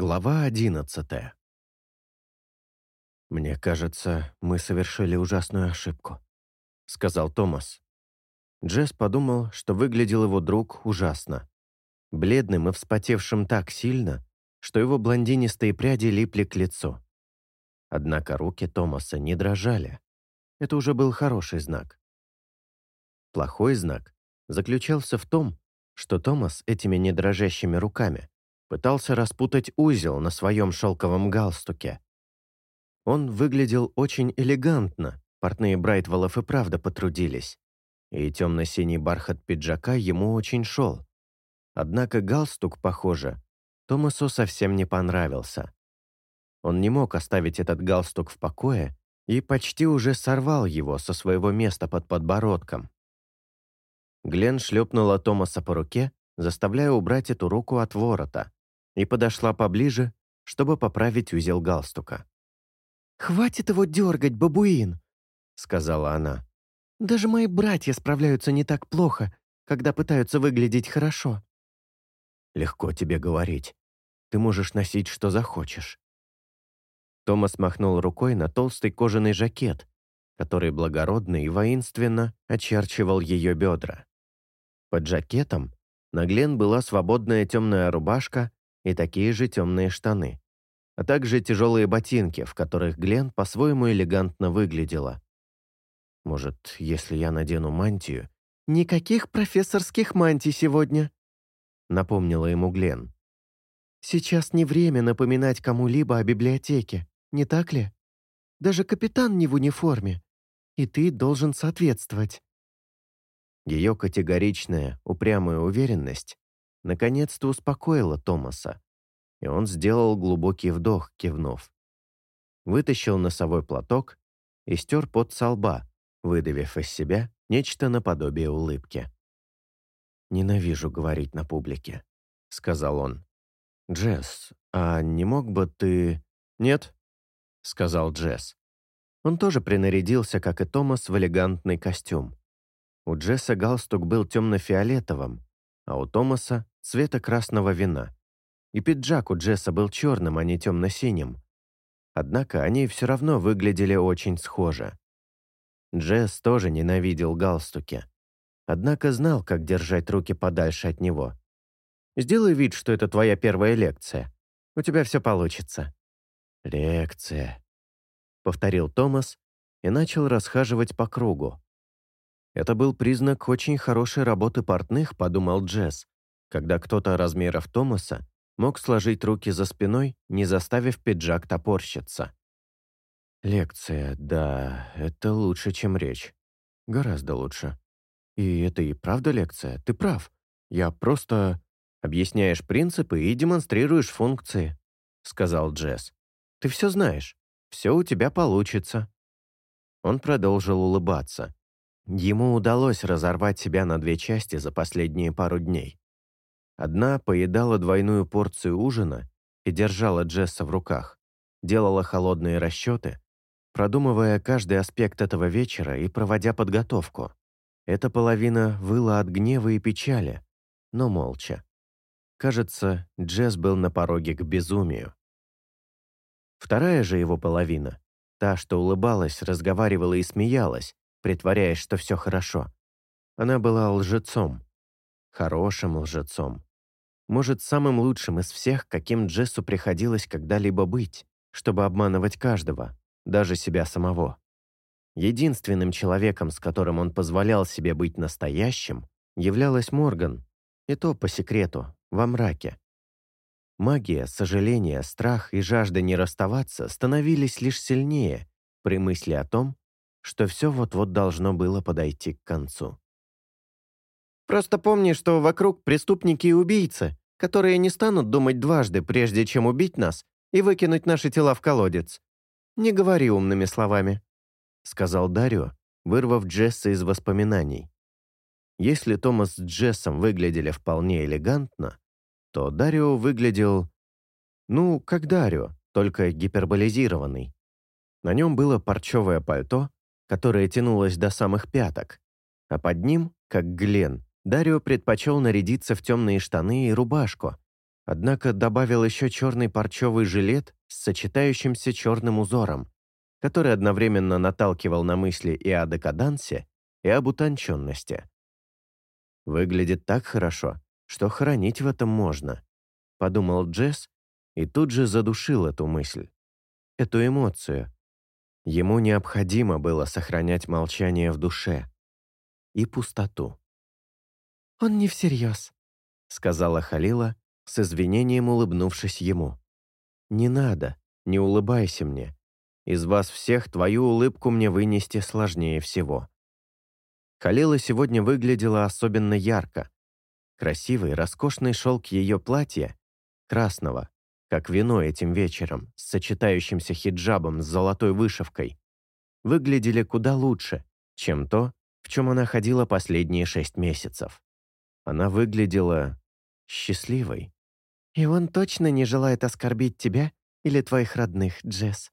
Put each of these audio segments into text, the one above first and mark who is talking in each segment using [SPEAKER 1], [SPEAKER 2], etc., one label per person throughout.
[SPEAKER 1] Глава одиннадцатая. «Мне кажется, мы совершили ужасную ошибку», — сказал Томас. Джесс подумал, что выглядел его друг ужасно. Бледным и вспотевшим так сильно, что его блондинистые пряди липли к лицу. Однако руки Томаса не дрожали. Это уже был хороший знак. Плохой знак заключался в том, что Томас этими недрожащими руками пытался распутать узел на своем шелковом галстуке. Он выглядел очень элегантно, портные Брайтвеллов и правда потрудились, и темно-синий бархат пиджака ему очень шел. Однако галстук, похоже, Томасу совсем не понравился. Он не мог оставить этот галстук в покое и почти уже сорвал его со своего места под подбородком. Глен шлепнула Томаса по руке, заставляя убрать эту руку от ворота, и подошла поближе, чтобы поправить узел галстука.
[SPEAKER 2] «Хватит его дергать, бабуин!» — сказала она. «Даже мои братья справляются не так плохо, когда пытаются выглядеть хорошо».
[SPEAKER 1] «Легко тебе говорить. Ты можешь носить, что захочешь». Томас махнул рукой на толстый кожаный жакет, который благородно и воинственно очерчивал ее бедра. Под жакетом на Глен была свободная темная рубашка и такие же темные штаны, а также тяжелые ботинки, в которых Глен по-своему элегантно выглядела. Может, если я надену мантию...
[SPEAKER 2] «Никаких профессорских мантий сегодня», — напомнила ему Глен. «Сейчас не время напоминать кому-либо о библиотеке, не так ли? Даже капитан не в униформе, и ты должен соответствовать».
[SPEAKER 1] Ее категоричная, упрямая уверенность наконец-то успокоила Томаса, и он сделал глубокий вдох, кивнув. Вытащил носовой платок и стер пот со лба, выдавив из себя нечто наподобие улыбки. «Ненавижу говорить на публике», — сказал он. «Джесс, а не мог бы ты...» «Нет», — сказал Джесс. Он тоже принарядился, как и Томас, в элегантный костюм. У Джесса галстук был темно-фиолетовым, а у Томаса цвета красного вина. И пиджак у Джесса был черным, а не темно-синим. Однако они все равно выглядели очень схоже. Джесс тоже ненавидел галстуки. Однако знал, как держать руки подальше от него. «Сделай вид, что это твоя первая лекция. У тебя все получится». «Лекция», — повторил Томас и начал расхаживать по кругу. Это был признак очень хорошей работы портных, подумал Джесс, когда кто-то размеров Томаса мог сложить руки за спиной, не заставив пиджак топорщиться. Лекция, да, это лучше, чем речь. Гораздо лучше. И это и правда лекция, ты прав. Я просто... Объясняешь принципы и демонстрируешь функции, сказал Джесс. Ты все знаешь. Все у тебя получится. Он продолжил улыбаться. Ему удалось разорвать себя на две части за последние пару дней. Одна поедала двойную порцию ужина и держала Джесса в руках, делала холодные расчеты, продумывая каждый аспект этого вечера и проводя подготовку. Эта половина выла от гнева и печали, но молча. Кажется, Джесс был на пороге к безумию. Вторая же его половина, та, что улыбалась, разговаривала и смеялась, притворяясь, что все хорошо. Она была лжецом. Хорошим лжецом. Может, самым лучшим из всех, каким Джессу приходилось когда-либо быть, чтобы обманывать каждого, даже себя самого. Единственным человеком, с которым он позволял себе быть настоящим, являлась Морган, и то по секрету, во мраке. Магия, сожаление, страх и жажда не расставаться становились лишь сильнее при мысли о том, что все вот-вот должно было подойти к концу.
[SPEAKER 2] Просто помни, что вокруг преступники и убийцы, которые не станут думать дважды, прежде чем убить нас и выкинуть наши тела в колодец. Не говори умными словами», — сказал Дарио, вырвав Джесса из воспоминаний. Если Томас с Джессом выглядели вполне элегантно, то Дарио выглядел... Ну, как Дарио, только гиперболизированный. На нем было парчевое пальто, которое тянулось до самых пяток, а под ним, как Глен, Дарио предпочел нарядиться в темные штаны и рубашку,
[SPEAKER 1] Однако добавил еще черный парчевый жилет с сочетающимся черным узором, который одновременно наталкивал на мысли и о декадансе, и об утонченности. Выглядит так хорошо, что хранить в этом можно, подумал Джесс и тут же задушил эту мысль, эту эмоцию. Ему необходимо было сохранять молчание в душе и пустоту.
[SPEAKER 2] «Он не всерьез», —
[SPEAKER 1] сказала Халила, с извинением улыбнувшись ему. «Не надо, не улыбайся мне. Из вас всех твою улыбку мне вынести сложнее всего». Халила сегодня выглядела особенно ярко. Красивый, роскошный шелк ее платья, красного, как вино этим вечером, с сочетающимся хиджабом с золотой вышивкой, выглядели куда лучше, чем то, в чем она ходила последние шесть месяцев. Она выглядела счастливой.
[SPEAKER 2] «И он точно не желает оскорбить тебя или твоих родных, Джесс?»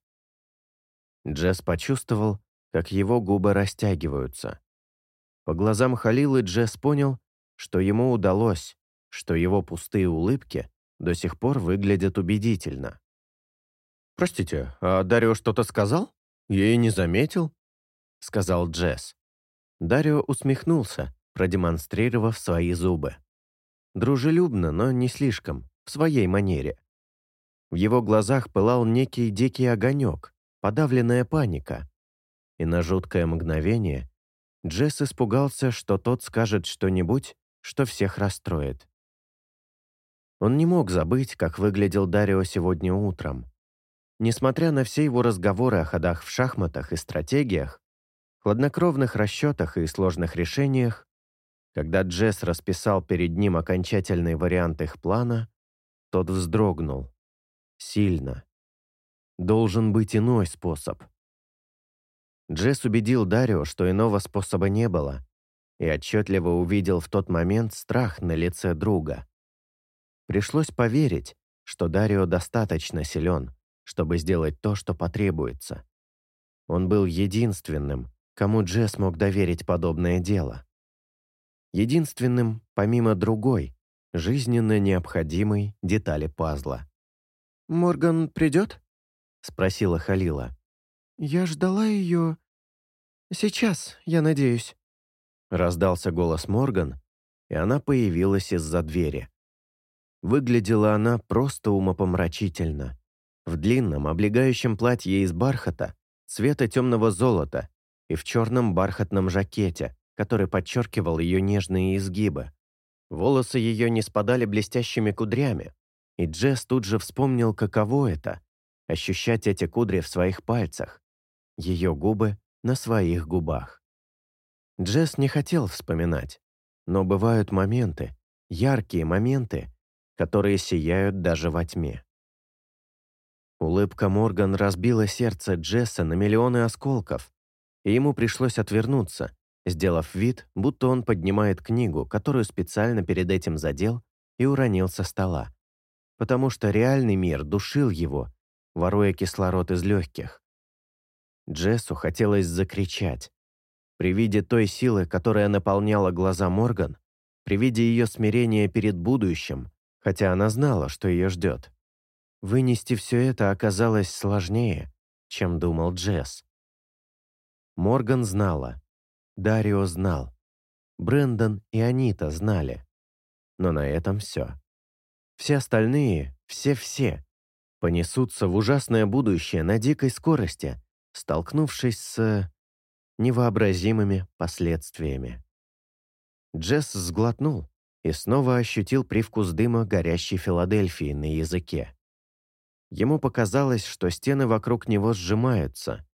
[SPEAKER 1] Джесс почувствовал, как его губы растягиваются. По глазам Халилы Джесс понял, что ему удалось, что его пустые улыбки до сих пор выглядят убедительно. «Простите, а Дарио что-то сказал? Я и не заметил», — сказал Джесс. Дарио усмехнулся, продемонстрировав свои зубы. Дружелюбно, но не слишком, в своей манере. В его глазах пылал некий дикий огонек, подавленная паника. И на жуткое мгновение Джесс испугался, что тот скажет что-нибудь, что всех расстроит. Он не мог забыть, как выглядел Дарио сегодня утром. Несмотря на все его разговоры о ходах в шахматах и стратегиях, хладнокровных расчетах и сложных решениях, когда Джесс расписал перед ним окончательный вариант их плана, тот вздрогнул. Сильно. Должен быть иной способ. Джесс убедил Дарио, что иного способа не было, и отчетливо увидел в тот момент страх на лице друга. Пришлось поверить, что Дарио достаточно силен, чтобы сделать то, что потребуется. Он был единственным, кому Джесс мог доверить подобное дело. Единственным, помимо другой, жизненно необходимой детали пазла.
[SPEAKER 2] «Морган придет?»
[SPEAKER 1] — спросила Халила.
[SPEAKER 2] «Я ждала ее... Сейчас, я надеюсь».
[SPEAKER 1] Раздался голос Морган, и она появилась из-за двери. Выглядела она просто умопомрачительно. В длинном, облегающем платье из бархата, цвета темного золота и в черном бархатном жакете, который подчеркивал ее нежные изгибы. Волосы ее не спадали блестящими кудрями, и Джесс тут же вспомнил, каково это — ощущать эти кудри в своих пальцах, ее губы на своих губах. Джесс не хотел вспоминать, но бывают моменты, яркие моменты, которые сияют даже во тьме. Улыбка Морган разбила сердце Джесса на миллионы осколков, и ему пришлось отвернуться, сделав вид, будто он поднимает книгу, которую специально перед этим задел и уронил со стола, потому что реальный мир душил его, воруя кислород из легких. Джессу хотелось закричать. При виде той силы, которая наполняла глаза Морган, при виде ее смирения перед будущим, хотя она знала, что ее ждет. Вынести все это оказалось сложнее, чем думал Джесс. Морган знала. Дарио знал. Брендон и Анита знали. Но на этом все. Все остальные, все-все, понесутся в ужасное будущее на дикой скорости, столкнувшись с невообразимыми последствиями. Джесс сглотнул и снова ощутил привкус дыма горящей Филадельфии на языке. Ему показалось, что стены вокруг него сжимаются.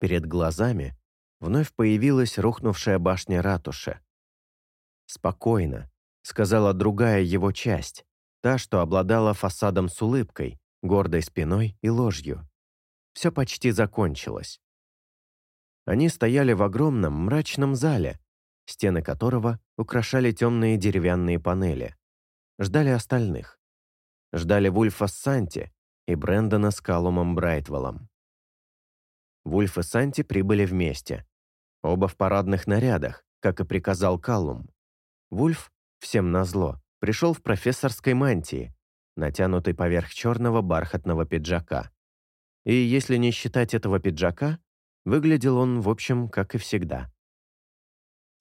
[SPEAKER 1] Перед глазами вновь появилась рухнувшая башня ратуши. «Спокойно», — сказала другая его часть, та, что обладала фасадом с улыбкой, гордой спиной и ложью. Все почти закончилось. Они стояли в огромном мрачном зале, стены которого украшали темные деревянные панели. Ждали остальных. Ждали Вульфа с Санти и Брэндона с Калумом Брайтвеллом. Вульф и Санти прибыли вместе. Оба в парадных нарядах, как и приказал Калум. Вульф, всем назло, пришел в профессорской мантии, натянутый поверх черного бархатного пиджака. И если не считать этого пиджака, выглядел он, в общем, как и всегда.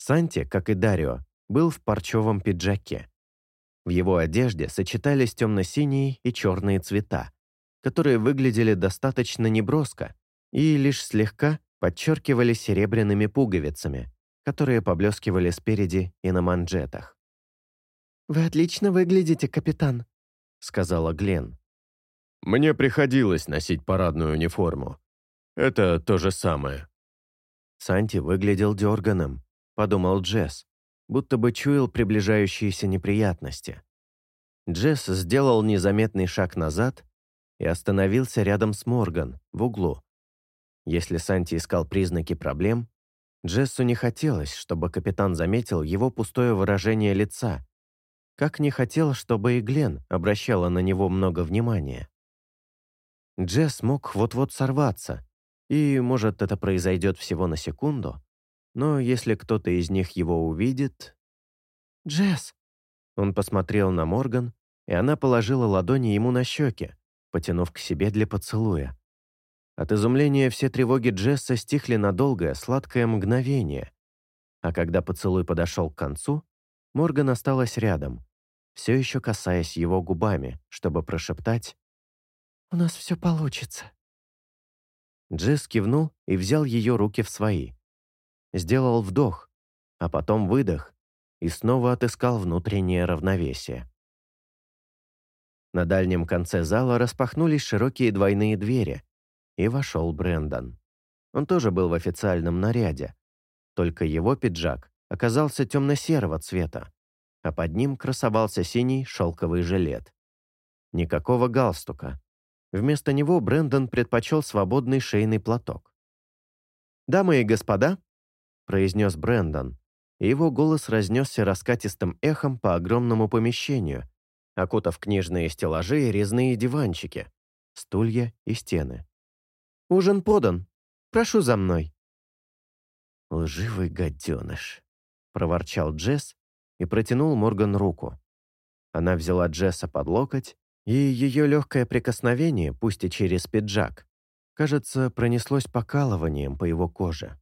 [SPEAKER 1] Санти, как и Дарио, был в парчевом пиджаке. В его одежде сочетались темно-синие и черные цвета, которые выглядели достаточно неброско и лишь слегка подчеркивали серебряными пуговицами, которые поблескивали спереди и на манжетах.
[SPEAKER 2] «Вы отлично выглядите, капитан», — сказала Глен.
[SPEAKER 1] «Мне приходилось носить парадную униформу. Это то же самое». Санти выглядел дерганым, подумал Джесс, будто бы чуял приближающиеся неприятности. Джесс сделал незаметный шаг назад и остановился рядом с Морган в углу. Если Санти искал признаки проблем, Джессу не хотелось, чтобы капитан заметил его пустое выражение лица, как не хотел, чтобы и Глен обращала на него много внимания. Джесс мог вот-вот сорваться, и, может, это произойдет всего на секунду, но если кто-то из них его увидит...
[SPEAKER 2] «Джесс!»
[SPEAKER 1] Он посмотрел на Морган, и она положила ладони ему на щеки, потянув к себе для поцелуя. От изумления все тревоги Джесса стихли на долгое, сладкое мгновение. А когда поцелуй подошел к концу, Морган осталась рядом, все еще касаясь его губами, чтобы прошептать
[SPEAKER 2] «У нас все получится».
[SPEAKER 1] Джесс кивнул и взял ее руки в свои. Сделал вдох, а потом выдох и снова отыскал внутреннее равновесие. На дальнем конце зала распахнулись широкие двойные двери, и вошел Брендон. Он тоже был в официальном наряде, только его пиджак оказался темно-серого цвета, а под ним красовался синий шелковый жилет. Никакого галстука. Вместо него Брендон предпочел свободный шейный платок. «Дамы и господа», — произнес Брендон, и его голос разнесся раскатистым эхом по огромному помещению, окутав книжные стеллажи и резные диванчики, стулья и стены. «Ужин подан. Прошу за мной». «Лживый гаденыш», — проворчал Джесс и протянул Морган руку. Она взяла Джесса под локоть, и ее легкое прикосновение, пусть и через пиджак, кажется, пронеслось покалыванием по его коже.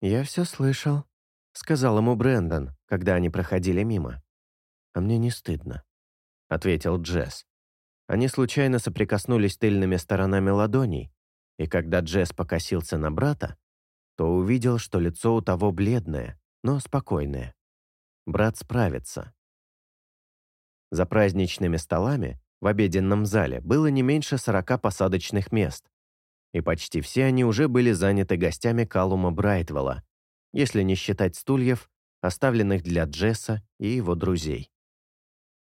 [SPEAKER 1] «Я все слышал», — сказал ему Брэндон, когда они проходили мимо. «А мне не стыдно» ответил Джесс. Они случайно соприкоснулись тыльными сторонами ладоней, и когда Джесс покосился на брата, то увидел, что лицо у того бледное, но спокойное. Брат справится. За праздничными столами в обеденном зале было не меньше сорока посадочных мест, и почти все они уже были заняты гостями Калума Брайтвелла, если не считать стульев, оставленных для Джесса и его друзей.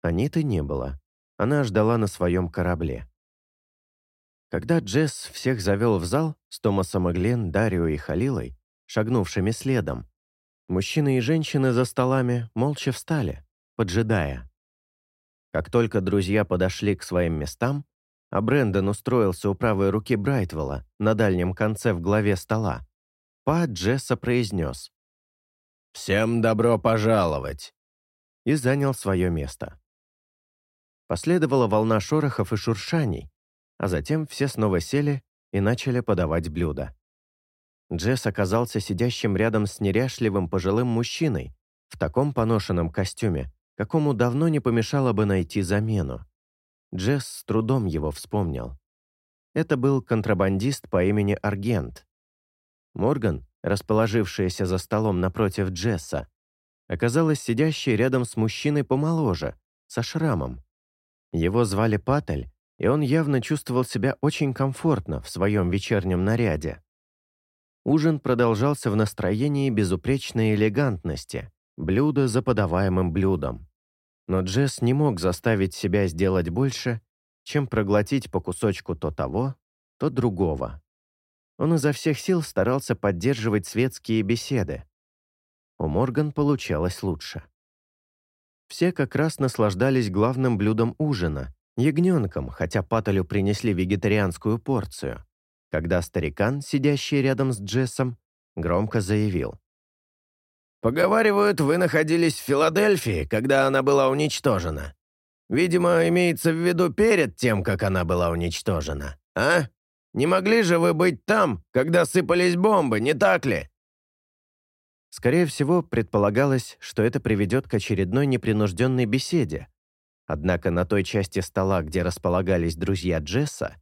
[SPEAKER 1] Аниты не было. Она ждала на своем корабле. Когда Джесс всех завел в зал с Томасом и Глен, Дарио и Халилой, шагнувшими следом, мужчины и женщины за столами молча встали, поджидая. Как только друзья подошли к своим местам, а Брэндон устроился у правой руки Брайтвелла на дальнем конце в главе стола, Па Джесса произнес «Всем добро пожаловать!» и занял свое место. Последовала волна шорохов и шуршаний, а затем все снова сели и начали подавать блюда. Джесс оказался сидящим рядом с неряшливым пожилым мужчиной в таком поношенном костюме, какому давно не помешало бы найти замену. Джесс с трудом его вспомнил. Это был контрабандист по имени Аргент. Морган, расположившаяся за столом напротив Джесса, оказалась сидящей рядом с мужчиной помоложе, со шрамом. Его звали Патель, и он явно чувствовал себя очень комфортно в своем вечернем наряде. Ужин продолжался в настроении безупречной элегантности, блюдо за подаваемым блюдом. Но Джесс не мог заставить себя сделать больше, чем проглотить по кусочку то того, то другого. Он изо всех сил старался поддерживать светские беседы. У Морган получалось лучше. Все как раз наслаждались главным блюдом ужина – ягненком, хотя Паттелю принесли вегетарианскую порцию. Когда старикан, сидящий рядом с Джессом, громко заявил.
[SPEAKER 3] «Поговаривают, вы находились в Филадельфии, когда она была уничтожена. Видимо, имеется в виду перед тем, как она была уничтожена. А? Не могли же вы быть там, когда сыпались бомбы, не так ли?»
[SPEAKER 1] Скорее всего, предполагалось, что это приведет к очередной непринужденной беседе. Однако на той части стола, где располагались друзья Джесса,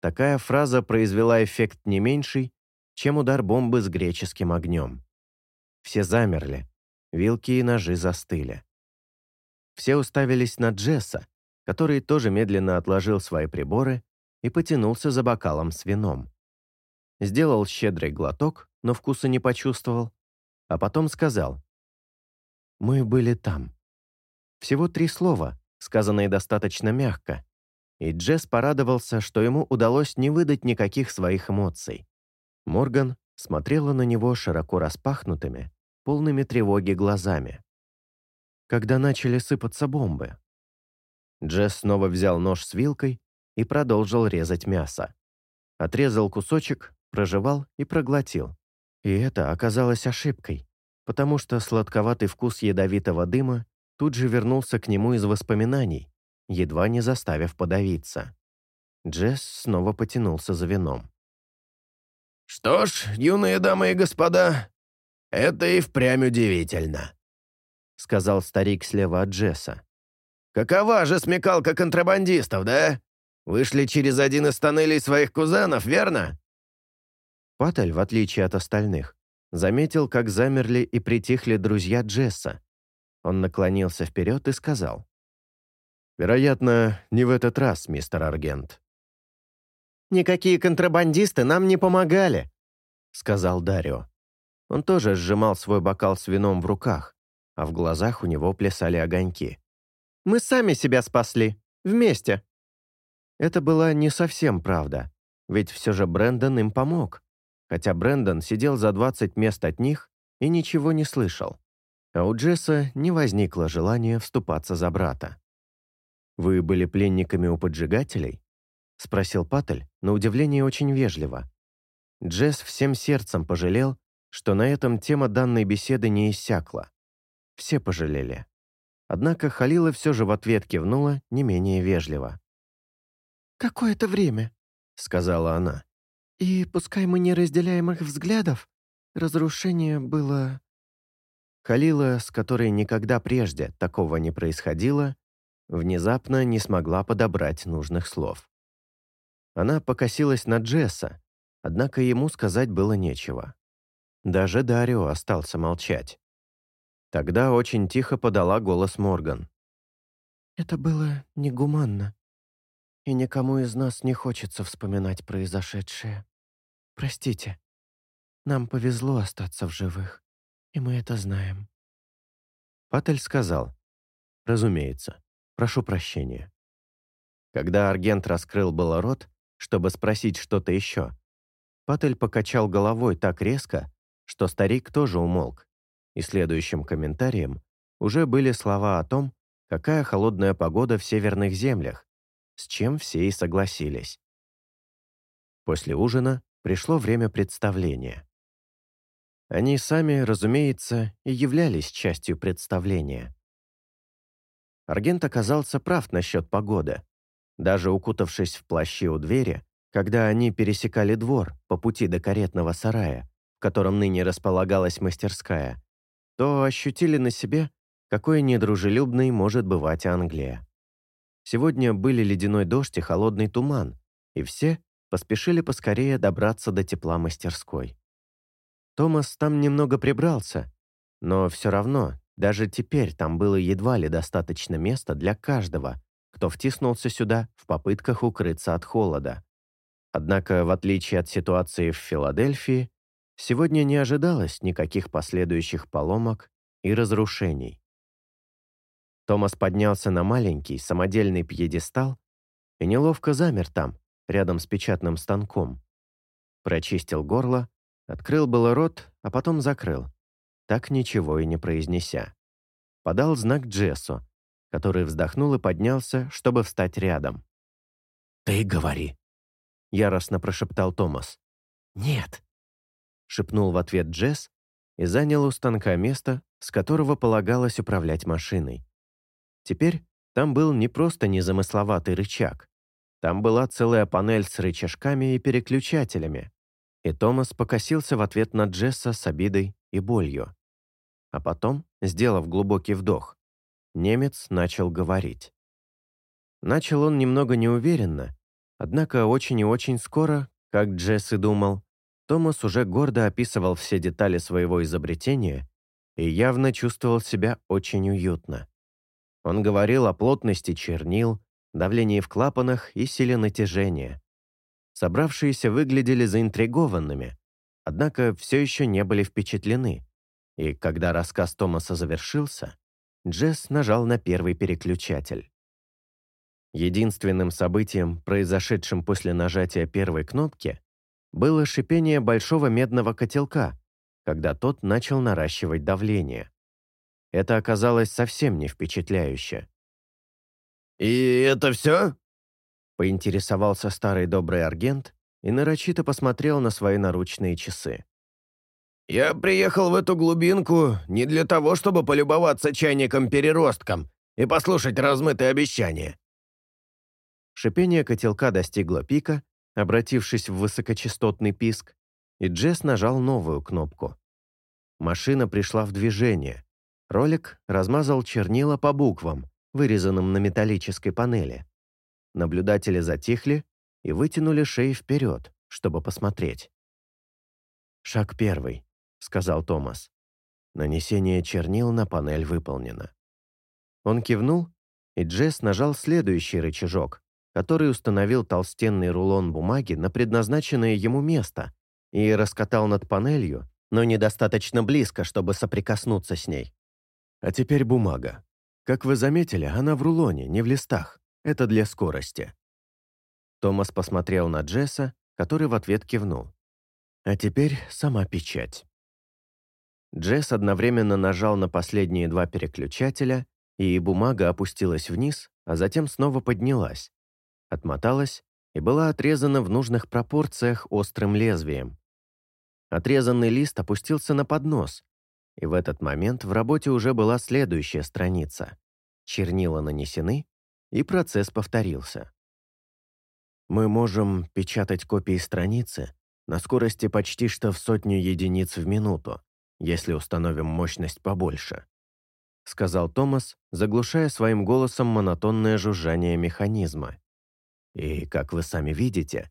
[SPEAKER 1] такая фраза произвела эффект не меньший, чем удар бомбы с греческим огнем. Все замерли, вилки и ножи застыли. Все уставились на Джесса, который тоже медленно отложил свои приборы и потянулся за бокалом с вином. Сделал щедрый глоток, но вкуса не почувствовал, а потом сказал. «Мы были там». Всего три слова, сказанные достаточно мягко, и Джесс порадовался, что ему удалось не выдать никаких своих эмоций. Морган смотрела на него широко распахнутыми, полными тревоги глазами когда начали сыпаться бомбы. Джесс снова взял нож с вилкой и продолжил резать мясо. Отрезал кусочек, прожевал и проглотил. И это оказалось ошибкой, потому что сладковатый вкус ядовитого дыма тут же вернулся к нему из воспоминаний, едва не заставив подавиться. Джесс снова потянулся за вином.
[SPEAKER 3] «Что ж, юные дамы и господа, это и впрямь удивительно сказал старик слева от Джесса. «Какова же смекалка контрабандистов, да? Вышли через один из тоннелей своих кузенов, верно?»
[SPEAKER 1] Паттель, в отличие от остальных, заметил, как замерли и притихли друзья Джесса. Он наклонился вперед и сказал. «Вероятно, не в этот раз, мистер Аргент».
[SPEAKER 2] «Никакие контрабандисты нам не помогали», — сказал Дарио.
[SPEAKER 1] Он тоже сжимал свой бокал с вином в руках, а в глазах у него плясали огоньки.
[SPEAKER 2] «Мы сами себя спасли. Вместе».
[SPEAKER 1] Это была не совсем правда, ведь все же Брэндон им помог, хотя Брэндон сидел за 20 мест от них и ничего не слышал. А у Джесса не возникло желания вступаться за брата. «Вы были пленниками у поджигателей?» — спросил Паттель, на удивление очень вежливо. Джесс всем сердцем пожалел, что на этом тема данной беседы не иссякла. Все пожалели. Однако Халила все же в ответ кивнула не менее вежливо.
[SPEAKER 4] «Какое-то время», — сказала она. «И пускай мы не разделяем их взглядов, разрушение было...»
[SPEAKER 1] Халила, с которой никогда прежде такого не происходило, внезапно не смогла подобрать нужных слов. Она покосилась на Джесса, однако ему сказать было нечего. Даже Дарио остался молчать. Тогда очень тихо подала голос Морган.
[SPEAKER 4] «Это было негуманно, и никому из нас не хочется вспоминать произошедшее. Простите, нам повезло остаться в живых, и мы это знаем».
[SPEAKER 1] Паттель сказал, «Разумеется, прошу прощения». Когда Аргент раскрыл было рот, чтобы спросить что-то еще, Паттель покачал головой так резко, что старик тоже умолк и следующим комментарием уже были слова о том, какая холодная погода в северных землях, с чем все и согласились. После ужина пришло время представления. Они сами, разумеется, и являлись частью представления. Аргент оказался прав насчет погоды. Даже укутавшись в плащи у двери, когда они пересекали двор по пути до каретного сарая, в котором ныне располагалась мастерская, то ощутили на себе, какой недружелюбной может бывать Англия. Сегодня были ледяной дождь и холодный туман, и все поспешили поскорее добраться до тепла мастерской. Томас там немного прибрался, но все равно, даже теперь там было едва ли достаточно места для каждого, кто втиснулся сюда в попытках укрыться от холода. Однако, в отличие от ситуации в Филадельфии, Сегодня не ожидалось никаких последующих поломок и разрушений. Томас поднялся на маленький самодельный пьедестал и неловко замер там, рядом с печатным станком. Прочистил горло, открыл было рот, а потом закрыл, так ничего и не произнеся. Подал знак Джессу, который вздохнул и поднялся, чтобы встать рядом.
[SPEAKER 3] «Ты говори», — яростно прошептал Томас.
[SPEAKER 1] «Нет», шепнул в ответ Джесс и занял у станка место, с которого полагалось управлять машиной. Теперь Там был не просто незамысловатый рычаг. Там была целая панель с рычажками и переключателями. И Томас покосился в ответ на Джесса с обидой и болью. А потом, сделав глубокий вдох, немец начал говорить. Начал он немного неуверенно, однако очень и очень скоро, как Джесс и думал, Томас уже гордо описывал все детали своего изобретения и явно чувствовал себя очень уютно. Он говорил о плотности чернил, давлении в клапанах и силе натяжения. Собравшиеся выглядели заинтригованными, однако все еще не были впечатлены. И когда рассказ Томаса завершился, Джесс нажал на первый переключатель. Единственным событием, произошедшим после нажатия первой кнопки, было шипение большого медного котелка, когда тот начал наращивать давление. Это оказалось совсем не впечатляюще.
[SPEAKER 3] «И это все?»
[SPEAKER 1] поинтересовался старый добрый аргент и нарочито посмотрел на свои наручные часы.
[SPEAKER 3] «Я приехал в эту глубинку не для того, чтобы полюбоваться чайником-переростком и послушать размытые обещания».
[SPEAKER 1] Шипение котелка достигло пика, обратившись в высокочастотный писк, и Джесс нажал новую кнопку. Машина пришла в движение. Ролик размазал чернила по буквам, вырезанным на металлической панели. Наблюдатели затихли и вытянули шеи вперед, чтобы посмотреть. «Шаг первый», — сказал Томас. Нанесение чернил на панель выполнено. Он кивнул, и Джесс нажал следующий рычажок, который установил толстенный рулон бумаги на предназначенное ему место и раскатал над панелью, но недостаточно близко, чтобы соприкоснуться с ней. А теперь бумага. Как вы заметили, она в рулоне, не в листах. Это для скорости». Томас посмотрел на Джесса, который в ответ кивнул. «А теперь сама печать». Джесс одновременно нажал на последние два переключателя, и бумага опустилась вниз, а затем снова поднялась, отмоталась и была отрезана в нужных пропорциях острым лезвием. Отрезанный лист опустился на поднос, и в этот момент в работе уже была следующая страница. Чернила нанесены, и процесс повторился. Мы можем печатать копии страницы на скорости почти что в сотню единиц в минуту, если установим мощность побольше», — сказал Томас, заглушая своим голосом монотонное жужжание механизма. «И, как вы сами видите,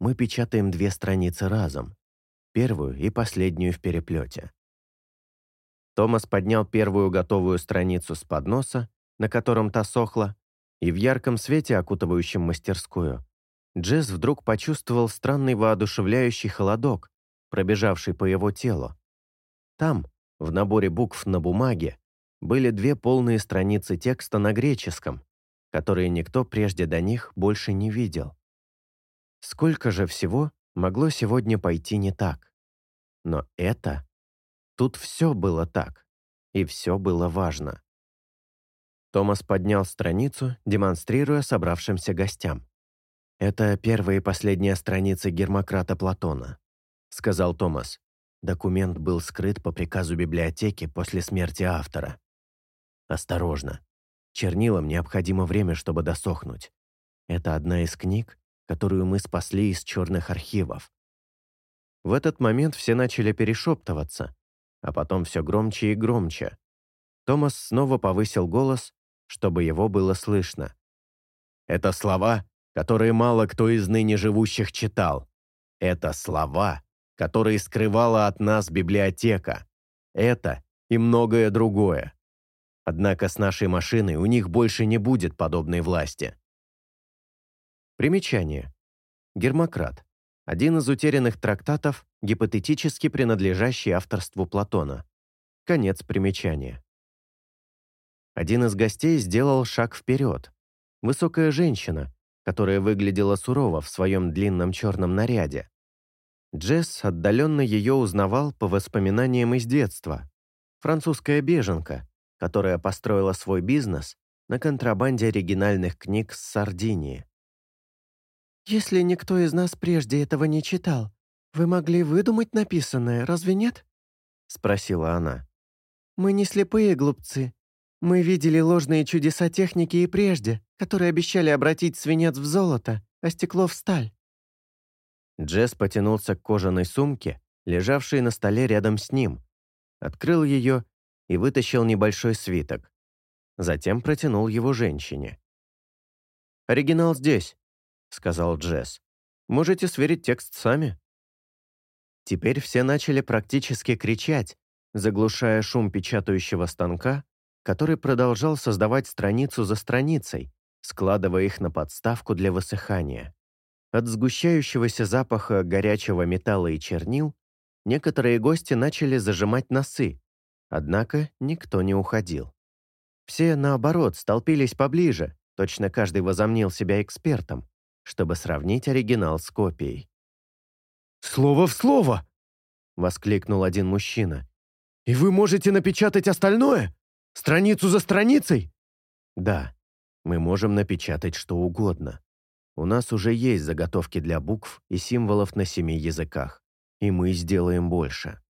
[SPEAKER 1] мы печатаем две страницы разом, первую и последнюю в переплете». Томас поднял первую готовую страницу с подноса, на котором та сохла, и в ярком свете, окутывающем мастерскую, Джесс вдруг почувствовал странный воодушевляющий холодок, пробежавший по его телу. Там, в наборе букв на бумаге, были две полные страницы текста на греческом, которые никто прежде до них больше не видел. Сколько же всего могло сегодня пойти не так? Но это... Тут все было так, и все было важно. Томас поднял страницу, демонстрируя собравшимся гостям. «Это первая и последняя страница Гермократа Платона», — сказал Томас. Документ был скрыт по приказу библиотеки после смерти автора. «Осторожно. Чернилам необходимо время, чтобы досохнуть. Это одна из книг, которую мы спасли из черных архивов». В этот момент все начали перешептываться, а потом все громче и громче. Томас снова повысил голос, чтобы его было слышно. Это слова, которые мало кто из ныне живущих читал. Это слова, которые скрывала от нас библиотека. Это и многое другое. Однако с нашей машиной у них больше не будет подобной власти. Примечание. Гермократ. Один из утерянных трактатов, гипотетически принадлежащий авторству Платона. Конец примечания. Один из гостей сделал шаг вперед. Высокая женщина, которая выглядела сурово в своем длинном черном наряде. Джесс отдаленно ее узнавал по воспоминаниям из детства. Французская беженка, которая построила свой бизнес на контрабанде оригинальных книг с Сардинии.
[SPEAKER 2] «Если никто из нас прежде этого не читал, вы могли выдумать написанное, разве нет?» — спросила она. «Мы не слепые глупцы, Мы видели ложные чудеса техники и прежде, которые обещали обратить свинец в золото, а стекло в сталь».
[SPEAKER 1] Джесс потянулся к кожаной сумке, лежавшей на столе рядом с ним, открыл ее и вытащил небольшой свиток. Затем протянул его женщине. «Оригинал здесь», — сказал Джесс. «Можете сверить текст сами». Теперь все начали практически кричать, заглушая шум печатающего станка, который продолжал создавать страницу за страницей, складывая их на подставку для высыхания. От сгущающегося запаха горячего металла и чернил некоторые гости начали зажимать носы, однако никто не уходил. Все, наоборот, столпились поближе, точно каждый возомнил себя экспертом, чтобы сравнить оригинал с копией.
[SPEAKER 3] «Слово в слово!» — воскликнул один мужчина. «И вы можете напечатать остальное? Страницу за страницей?»
[SPEAKER 1] «Да, мы можем напечатать что угодно. У нас уже есть заготовки для букв и символов на семи языках, и мы сделаем больше.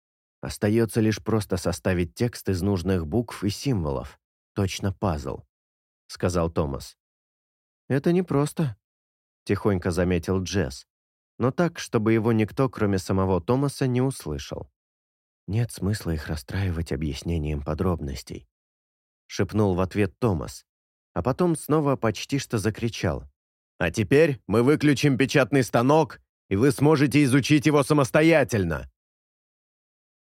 [SPEAKER 1] Остается лишь просто составить текст из нужных букв и символов. Точно пазл», — сказал Томас.
[SPEAKER 2] «Это непросто», — тихонько заметил Джесс но так, чтобы его никто, кроме самого Томаса, не услышал.
[SPEAKER 1] «Нет смысла их расстраивать объяснением подробностей», — шепнул в ответ Томас, а потом снова почти что закричал.
[SPEAKER 3] «А теперь мы выключим печатный станок, и вы сможете изучить его самостоятельно!»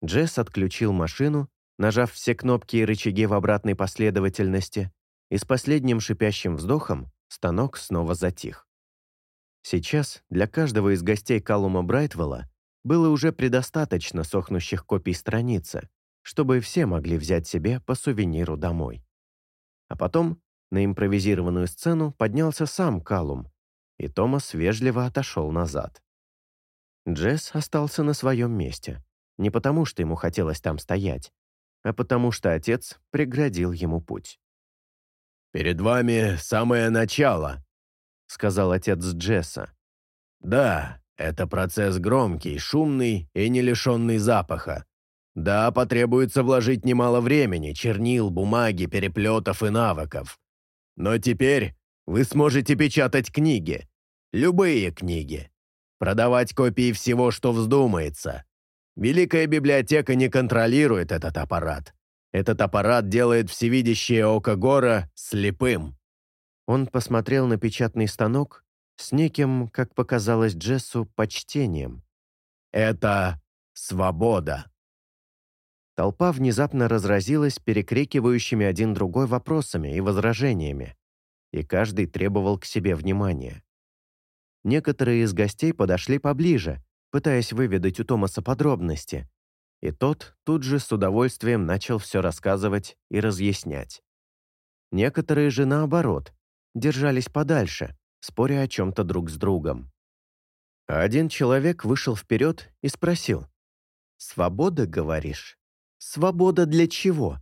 [SPEAKER 1] Джесс отключил машину, нажав все кнопки и рычаги в обратной последовательности, и с последним шипящим вздохом станок снова затих. Сейчас для каждого из гостей Калума Брайтвелла было уже предостаточно сохнущих копий страницы, чтобы все могли взять себе по сувениру домой. А потом на импровизированную сцену поднялся сам Калум, и Томас вежливо отошел назад. Джесс остался на своем месте, не потому что ему хотелось там стоять, а потому что отец преградил ему путь.
[SPEAKER 3] «Перед вами самое начало», — сказал отец Джесса. «Да, это процесс громкий, шумный и не лишенный запаха. Да, потребуется вложить немало времени, чернил, бумаги, переплетов и навыков. Но теперь вы сможете печатать книги. Любые книги. Продавать копии всего, что вздумается. Великая библиотека не контролирует этот аппарат. Этот аппарат делает всевидящее око Гора слепым.
[SPEAKER 1] Он посмотрел на печатный станок с неким, как показалось Джессу, почтением.
[SPEAKER 3] «Это свобода!»
[SPEAKER 1] Толпа внезапно разразилась перекрикивающими один другой вопросами и возражениями, и каждый требовал к себе внимания. Некоторые из гостей подошли поближе, пытаясь выведать у Томаса подробности, и тот тут же с удовольствием начал все рассказывать и разъяснять. Некоторые же, наоборот, держались подальше, споря о чем-то друг с другом. А один человек вышел вперед и спросил. «Свобода, говоришь? Свобода для чего?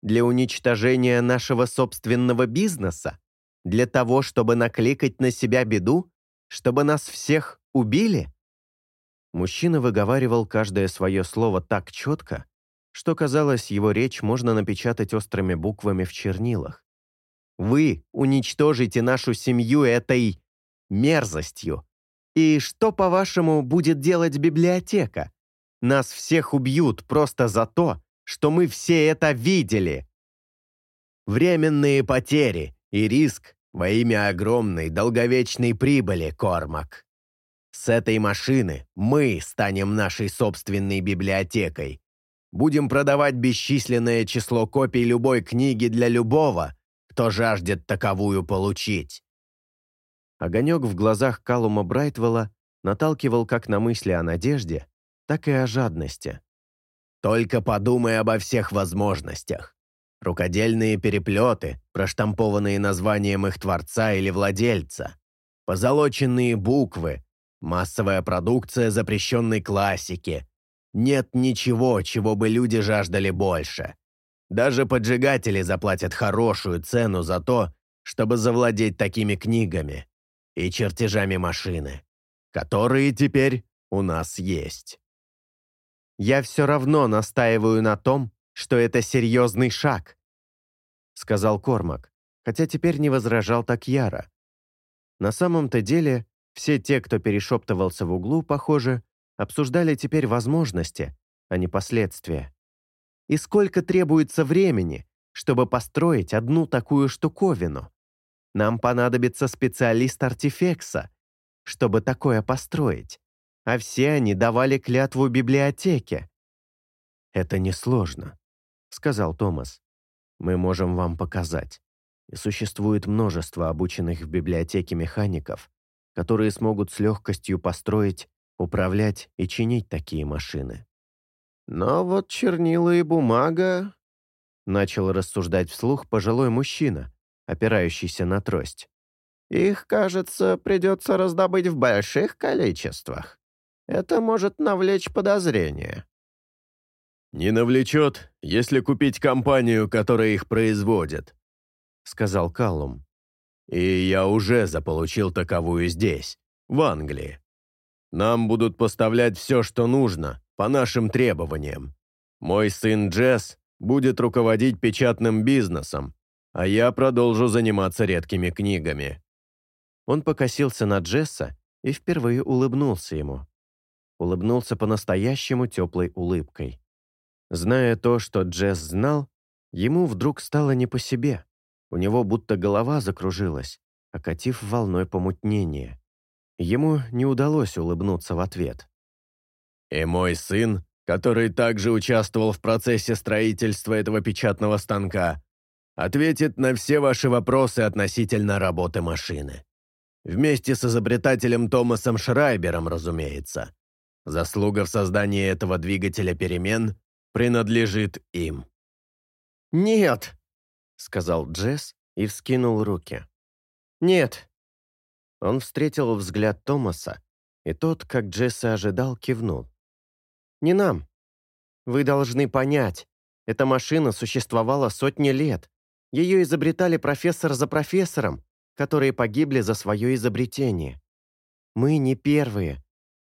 [SPEAKER 1] Для уничтожения нашего собственного бизнеса? Для того, чтобы накликать на себя беду? Чтобы нас всех убили?» Мужчина выговаривал каждое свое слово так четко, что, казалось, его речь можно напечатать острыми буквами в чернилах. Вы уничтожите нашу семью этой мерзостью. И что, по-вашему, будет делать библиотека? Нас всех убьют просто за то, что мы все это видели.
[SPEAKER 3] Временные потери и риск во имя огромной долговечной прибыли, Кормак. С этой машины мы станем нашей собственной библиотекой. Будем продавать бесчисленное число копий любой книги для любого, кто жаждет таковую получить».
[SPEAKER 1] Огонек в глазах Калума Брайтвелла наталкивал как на мысли о надежде, так и о жадности.
[SPEAKER 3] «Только подумай обо всех возможностях. Рукодельные переплеты, проштампованные названием их творца или владельца, позолоченные буквы, массовая продукция запрещенной классики. Нет ничего, чего бы люди жаждали больше. Даже поджигатели заплатят хорошую цену за то, чтобы завладеть такими книгами и чертежами машины, которые теперь у нас есть.
[SPEAKER 2] Я все равно настаиваю на том, что это серьезный шаг.
[SPEAKER 1] сказал Кормак, хотя теперь не возражал так яро. На самом-то деле, все те, кто перешептывался в углу, похоже, обсуждали теперь возможности, а не последствия. И сколько требуется времени, чтобы построить одну такую штуковину? Нам понадобится специалист артефекса, чтобы такое построить, а все они давали клятву библиотеке. «Это несложно», — сказал Томас. «Мы можем вам показать. И существует множество обученных в библиотеке механиков, которые смогут с легкостью построить, управлять и чинить такие машины.
[SPEAKER 2] Но вот чернила и бумага...
[SPEAKER 1] Начал рассуждать вслух пожилой мужчина, опирающийся на трость.
[SPEAKER 2] Их, кажется, придется раздобыть в больших количествах. Это может навлечь подозрения.
[SPEAKER 3] «Не навлечет, если купить компанию, которая их производит», сказал Каллум. «И я уже заполучил таковую здесь, в Англии. Нам будут поставлять все, что нужно, по нашим требованиям. Мой сын Джесс будет руководить печатным бизнесом, а я продолжу заниматься редкими книгами».
[SPEAKER 1] Он покосился на Джесса и впервые улыбнулся ему. Улыбнулся по-настоящему теплой улыбкой. Зная то, что Джесс знал, ему вдруг стало не по себе. У него будто голова закружилась, окатив волной помутнения. Ему не удалось улыбнуться в ответ.
[SPEAKER 3] «И мой сын, который также участвовал в процессе строительства этого печатного станка, ответит на все ваши вопросы относительно работы машины. Вместе с изобретателем Томасом Шрайбером, разумеется. Заслуга в создании этого двигателя перемен принадлежит им».
[SPEAKER 2] «Нет!»
[SPEAKER 1] — сказал Джесс и вскинул руки. «Нет». Он встретил взгляд Томаса, и тот, как Джесс ожидал, кивнул. «Не нам. Вы должны понять, эта машина существовала сотни лет. Ее изобретали профессор за профессором, которые погибли за свое изобретение. Мы не первые.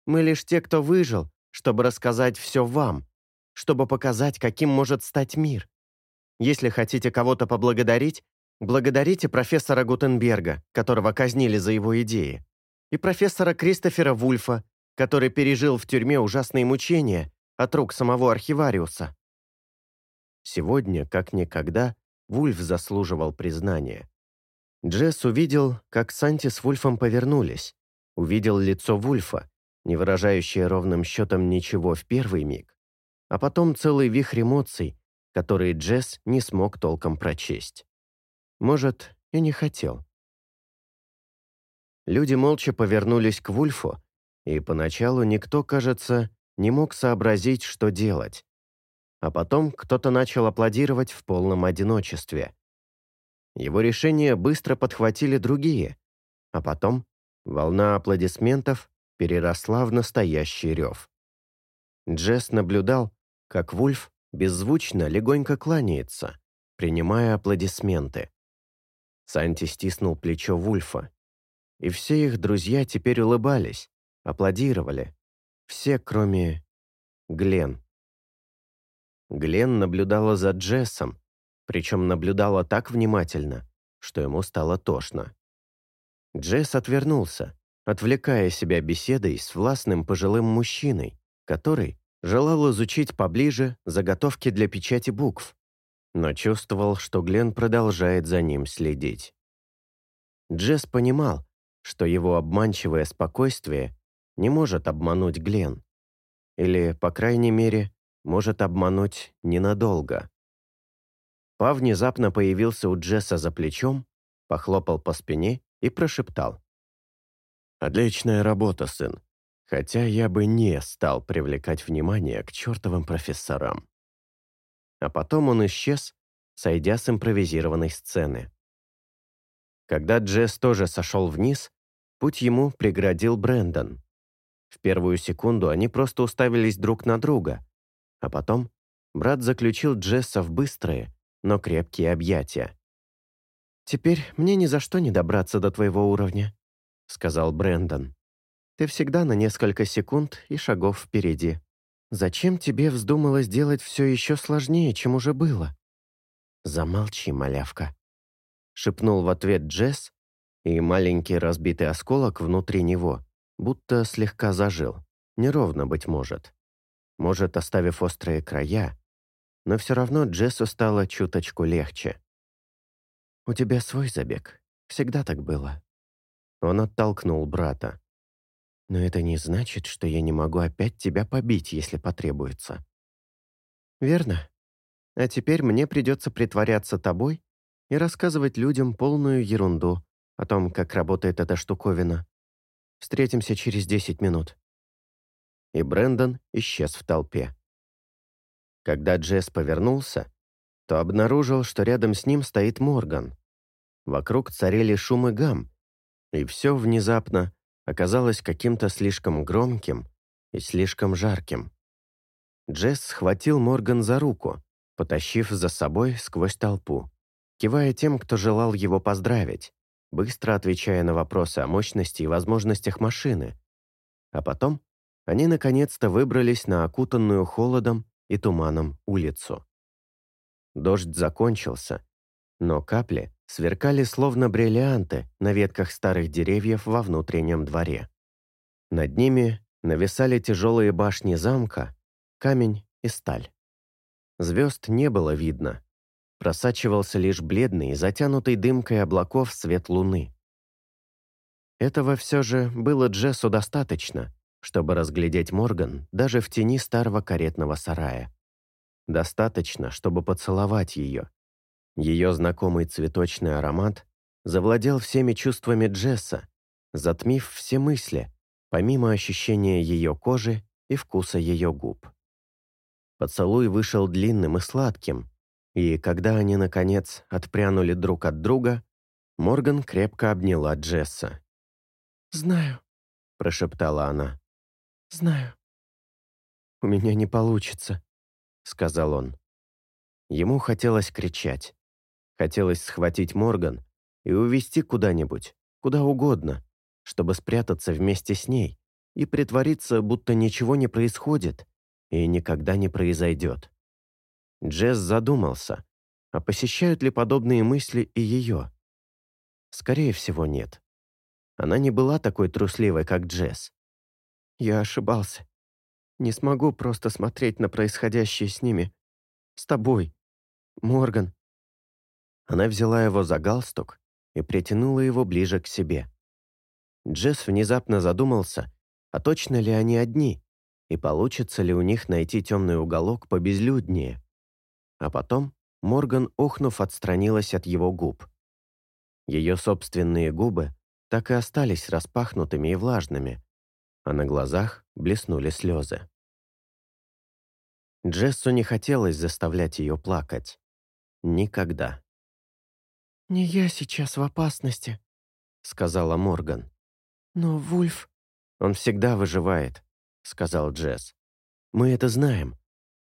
[SPEAKER 1] Мы лишь те, кто выжил, чтобы рассказать все вам, чтобы показать, каким может стать мир. Если хотите кого-то поблагодарить, благодарите профессора Гутенберга, которого казнили за его идеи, и профессора Кристофера Вульфа, который пережил в тюрьме ужасные мучения от рук самого архивариуса. Сегодня, как никогда, Вульф заслуживал признания. Джесс увидел, как Санти с Вульфом повернулись, увидел лицо Вульфа, не выражающее ровным счетом ничего в первый миг, а потом целый вихрь эмоций, которые Джесс не смог толком прочесть. Может, и не хотел. Люди молча повернулись к Вульфу, и поначалу никто, кажется, не мог сообразить, что делать. А потом кто-то начал аплодировать в полном одиночестве. Его решение быстро подхватили другие, а потом волна аплодисментов переросла в настоящий рев. Джесс наблюдал, как Вульф беззвучно легонько кланяется, принимая аплодисменты. Санти стиснул плечо Вульфа. И все их друзья теперь улыбались, аплодировали. Все, кроме Глен. Глен наблюдала за Джессом, причем наблюдала так внимательно, что ему стало тошно. Джесс отвернулся, отвлекая себя беседой с властным пожилым мужчиной, который, Желал изучить поближе заготовки для печати букв, но чувствовал, что Глен продолжает за ним следить. Джесс понимал, что его обманчивое спокойствие не может обмануть Глен. Или, по крайней мере, может обмануть ненадолго. Па внезапно появился у Джесса за плечом, похлопал по спине и прошептал. «Отличная работа, сын. Хотя я бы не стал привлекать внимание к чертовым профессорам. А потом он исчез, сойдя с импровизированной сцены. Когда Джесс тоже сошел вниз, путь ему преградил Брэндон. В первую секунду они просто уставились друг на друга, а потом брат заключил Джесса в быстрые, но крепкие объятия. «Теперь мне ни за что не добраться до твоего уровня», — сказал Брэндон. Ты всегда на несколько секунд и шагов впереди. Зачем тебе вздумалось делать все еще сложнее, чем уже было? «Замолчи, малявка», — шепнул в ответ Джесс, и маленький разбитый осколок внутри него будто слегка зажил, неровно, быть может. Может, оставив острые края, но все равно Джессу стало чуточку легче. «У тебя свой забег. Всегда так было». Он оттолкнул брата. «Но это не значит, что я не могу опять тебя побить, если потребуется». «Верно. А теперь мне придется притворяться тобой и рассказывать людям полную ерунду о том, как работает эта штуковина. Встретимся через 10 минут». И Брэндон исчез в толпе. Когда Джесс повернулся, то обнаружил, что рядом с ним стоит Морган. Вокруг царили шум и гам, и все внезапно оказалось каким-то слишком громким и слишком жарким. Джесс схватил Морган за руку, потащив за собой сквозь толпу, кивая тем, кто желал его поздравить, быстро отвечая на вопросы о мощности и возможностях машины. А потом они наконец-то выбрались на окутанную холодом и туманом улицу. Дождь закончился, но капли сверкали словно бриллианты на ветках старых деревьев во внутреннем дворе. Над ними нависали тяжелые башни замка, камень и сталь. Звезд не было видно, просачивался лишь бледный, затянутый дымкой облаков свет луны. Этого все же было Джессу достаточно, чтобы разглядеть Морган даже в тени старого каретного сарая. Достаточно, чтобы поцеловать ее. Ее знакомый цветочный аромат завладел всеми чувствами Джесса, затмив все мысли, помимо ощущения ее кожи и вкуса ее губ. Поцелуй вышел длинным и сладким, и когда они, наконец, отпрянули друг от друга, Морган крепко обняла Джесса.
[SPEAKER 4] «Знаю», —
[SPEAKER 1] прошептала она.
[SPEAKER 4] «Знаю».
[SPEAKER 1] «У меня не получится», — сказал он. Ему хотелось кричать. Хотелось схватить Морган и увести куда-нибудь, куда угодно, чтобы спрятаться вместе с ней и притвориться, будто ничего не происходит и никогда не произойдет. Джесс задумался, а посещают ли подобные мысли и ее? Скорее всего, нет. Она не была такой трусливой, как Джесс. Я ошибался. Не смогу просто смотреть на происходящее с ними. С тобой. Морган. Она взяла его за галстук и притянула его ближе к себе. Джесс внезапно задумался, а точно ли они одни, и получится ли у них найти темный уголок побезлюднее. А потом Морган, охнув, отстранилась от его губ. Ее собственные губы так и остались распахнутыми и влажными, а на глазах блеснули слезы. Джессу не хотелось заставлять ее плакать. Никогда.
[SPEAKER 4] «Не я сейчас в опасности», — сказала Морган. «Но Вульф...»
[SPEAKER 1] «Он всегда выживает», — сказал Джесс. «Мы это знаем.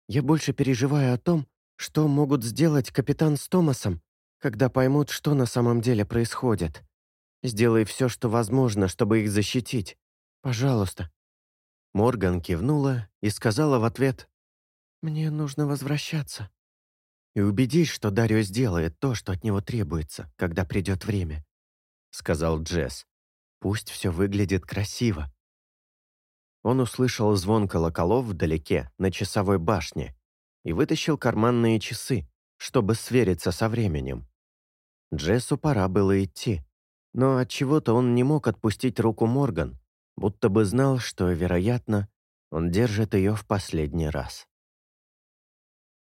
[SPEAKER 1] Я больше переживаю о том, что могут сделать капитан с Томасом, когда поймут, что на самом деле происходит. Сделай все, что возможно, чтобы их защитить. Пожалуйста». Морган кивнула и сказала в ответ,
[SPEAKER 4] «Мне нужно возвращаться».
[SPEAKER 1] «И убедись, что Дарио сделает то, что от него требуется, когда придет время», — сказал Джесс. «Пусть все выглядит красиво». Он услышал звон колоколов вдалеке, на часовой башне, и вытащил карманные часы, чтобы свериться со временем. Джессу пора было идти, но от чего то он не мог отпустить руку Морган, будто бы знал, что, вероятно, он держит ее в последний раз.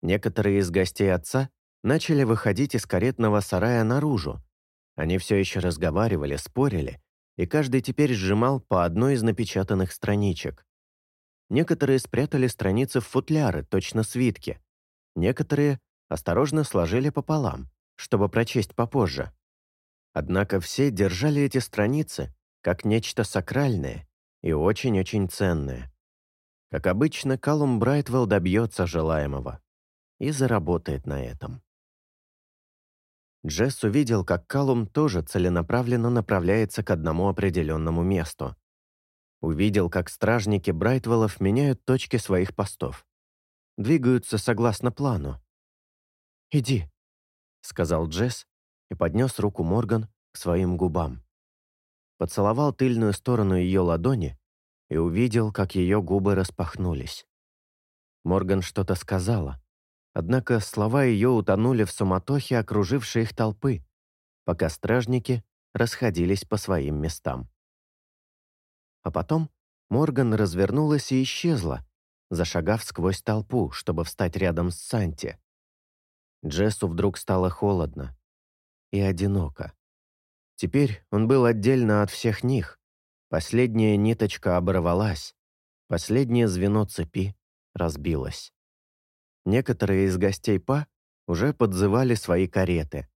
[SPEAKER 1] Некоторые из гостей отца начали выходить из каретного сарая наружу. Они все еще разговаривали, спорили, и каждый теперь сжимал по одной из напечатанных страничек. Некоторые спрятали страницы в футляры, точно свитки. Некоторые осторожно сложили пополам, чтобы прочесть попозже. Однако все держали эти страницы как нечто сакральное и очень-очень ценное. Как обычно, Калум Брайтвелл добьется желаемого и заработает на этом. Джесс увидел, как Калум тоже целенаправленно направляется к одному определенному месту. Увидел, как стражники Брайтвеллов меняют точки своих постов. Двигаются согласно плану. «Иди», — сказал Джесс и поднес руку Морган к своим губам. Поцеловал тыльную сторону ее ладони и увидел, как ее губы распахнулись. Морган что-то сказала, однако слова ее утонули в суматохе окружившей их толпы, пока стражники расходились по своим местам. А потом Морган развернулась и исчезла, зашагав сквозь толпу, чтобы встать рядом с Санти. Джессу вдруг стало холодно и одиноко. Теперь он был отдельно от всех них. Последняя ниточка оборвалась, последнее звено цепи разбилось. Некоторые из гостей Па уже подзывали свои кареты.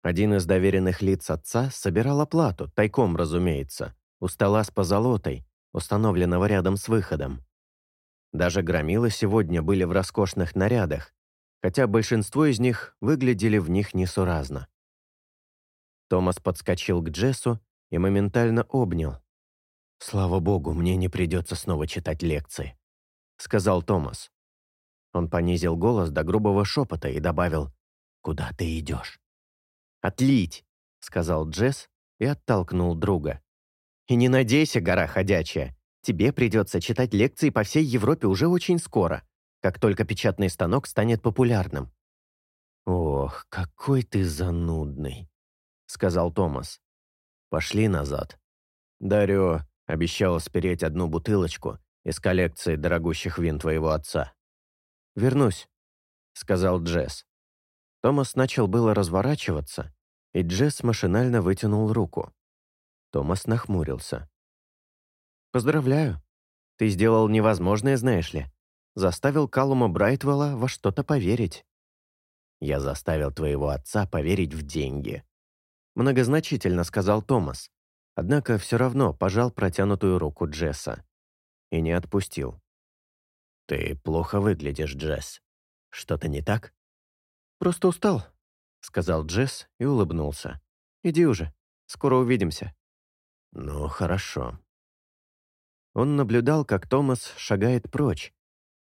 [SPEAKER 1] Один из доверенных лиц отца собирал оплату, тайком, разумеется, у стола с позолотой, установленного рядом с выходом. Даже громилы сегодня были в роскошных нарядах, хотя большинство из них выглядели в них несуразно. Томас подскочил к Джессу и моментально обнял. «Слава богу, мне не придется снова читать лекции», — сказал Томас. Он понизил голос до грубого шепота и добавил «Куда ты идешь?» «Отлить», — сказал Джесс и оттолкнул друга. «И не надейся, гора ходячая. Тебе придется читать лекции по всей Европе уже очень скоро, как только печатный станок станет популярным». «Ох, какой ты занудный», — сказал Томас. «Пошли назад». Дарио обещал спереть одну бутылочку из коллекции дорогущих вин твоего отца. «Вернусь», — сказал Джесс. Томас начал было разворачиваться, и Джесс машинально вытянул руку. Томас нахмурился. «Поздравляю. Ты сделал невозможное, знаешь ли. Заставил Калума Брайтвелла во что-то поверить». «Я заставил твоего отца поверить в деньги», — многозначительно сказал Томас, однако все равно пожал протянутую руку Джесса и не отпустил. «Ты плохо выглядишь, Джесс. Что-то не так?» «Просто устал», — сказал Джесс и улыбнулся. «Иди уже, скоро увидимся». «Ну, хорошо». Он наблюдал, как Томас шагает прочь,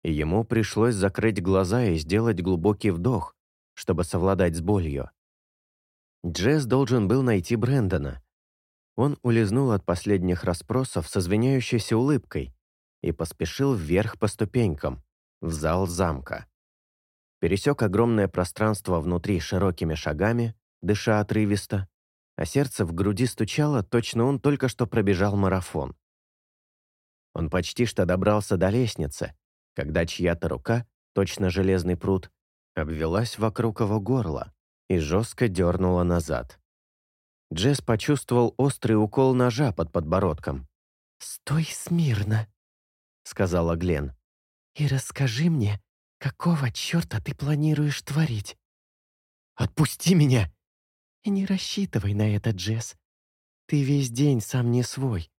[SPEAKER 1] и ему пришлось закрыть глаза и сделать глубокий вдох, чтобы совладать с болью. Джесс должен был найти Брэндона. Он улизнул от последних расспросов со звеняющейся улыбкой и поспешил вверх по ступенькам, в зал замка пересек огромное пространство внутри широкими шагами, дыша отрывисто, а сердце в груди стучало, точно он только что пробежал марафон. Он почти что добрался до лестницы, когда чья-то рука, точно железный пруд, обвелась вокруг его горла и жестко дернула назад. Джесс почувствовал острый укол ножа под подбородком.
[SPEAKER 2] «Стой смирно», — сказала Глен, — «и расскажи мне, Какого черта ты планируешь творить? Отпусти меня! И не рассчитывай на это, Джесс. Ты весь день сам не свой.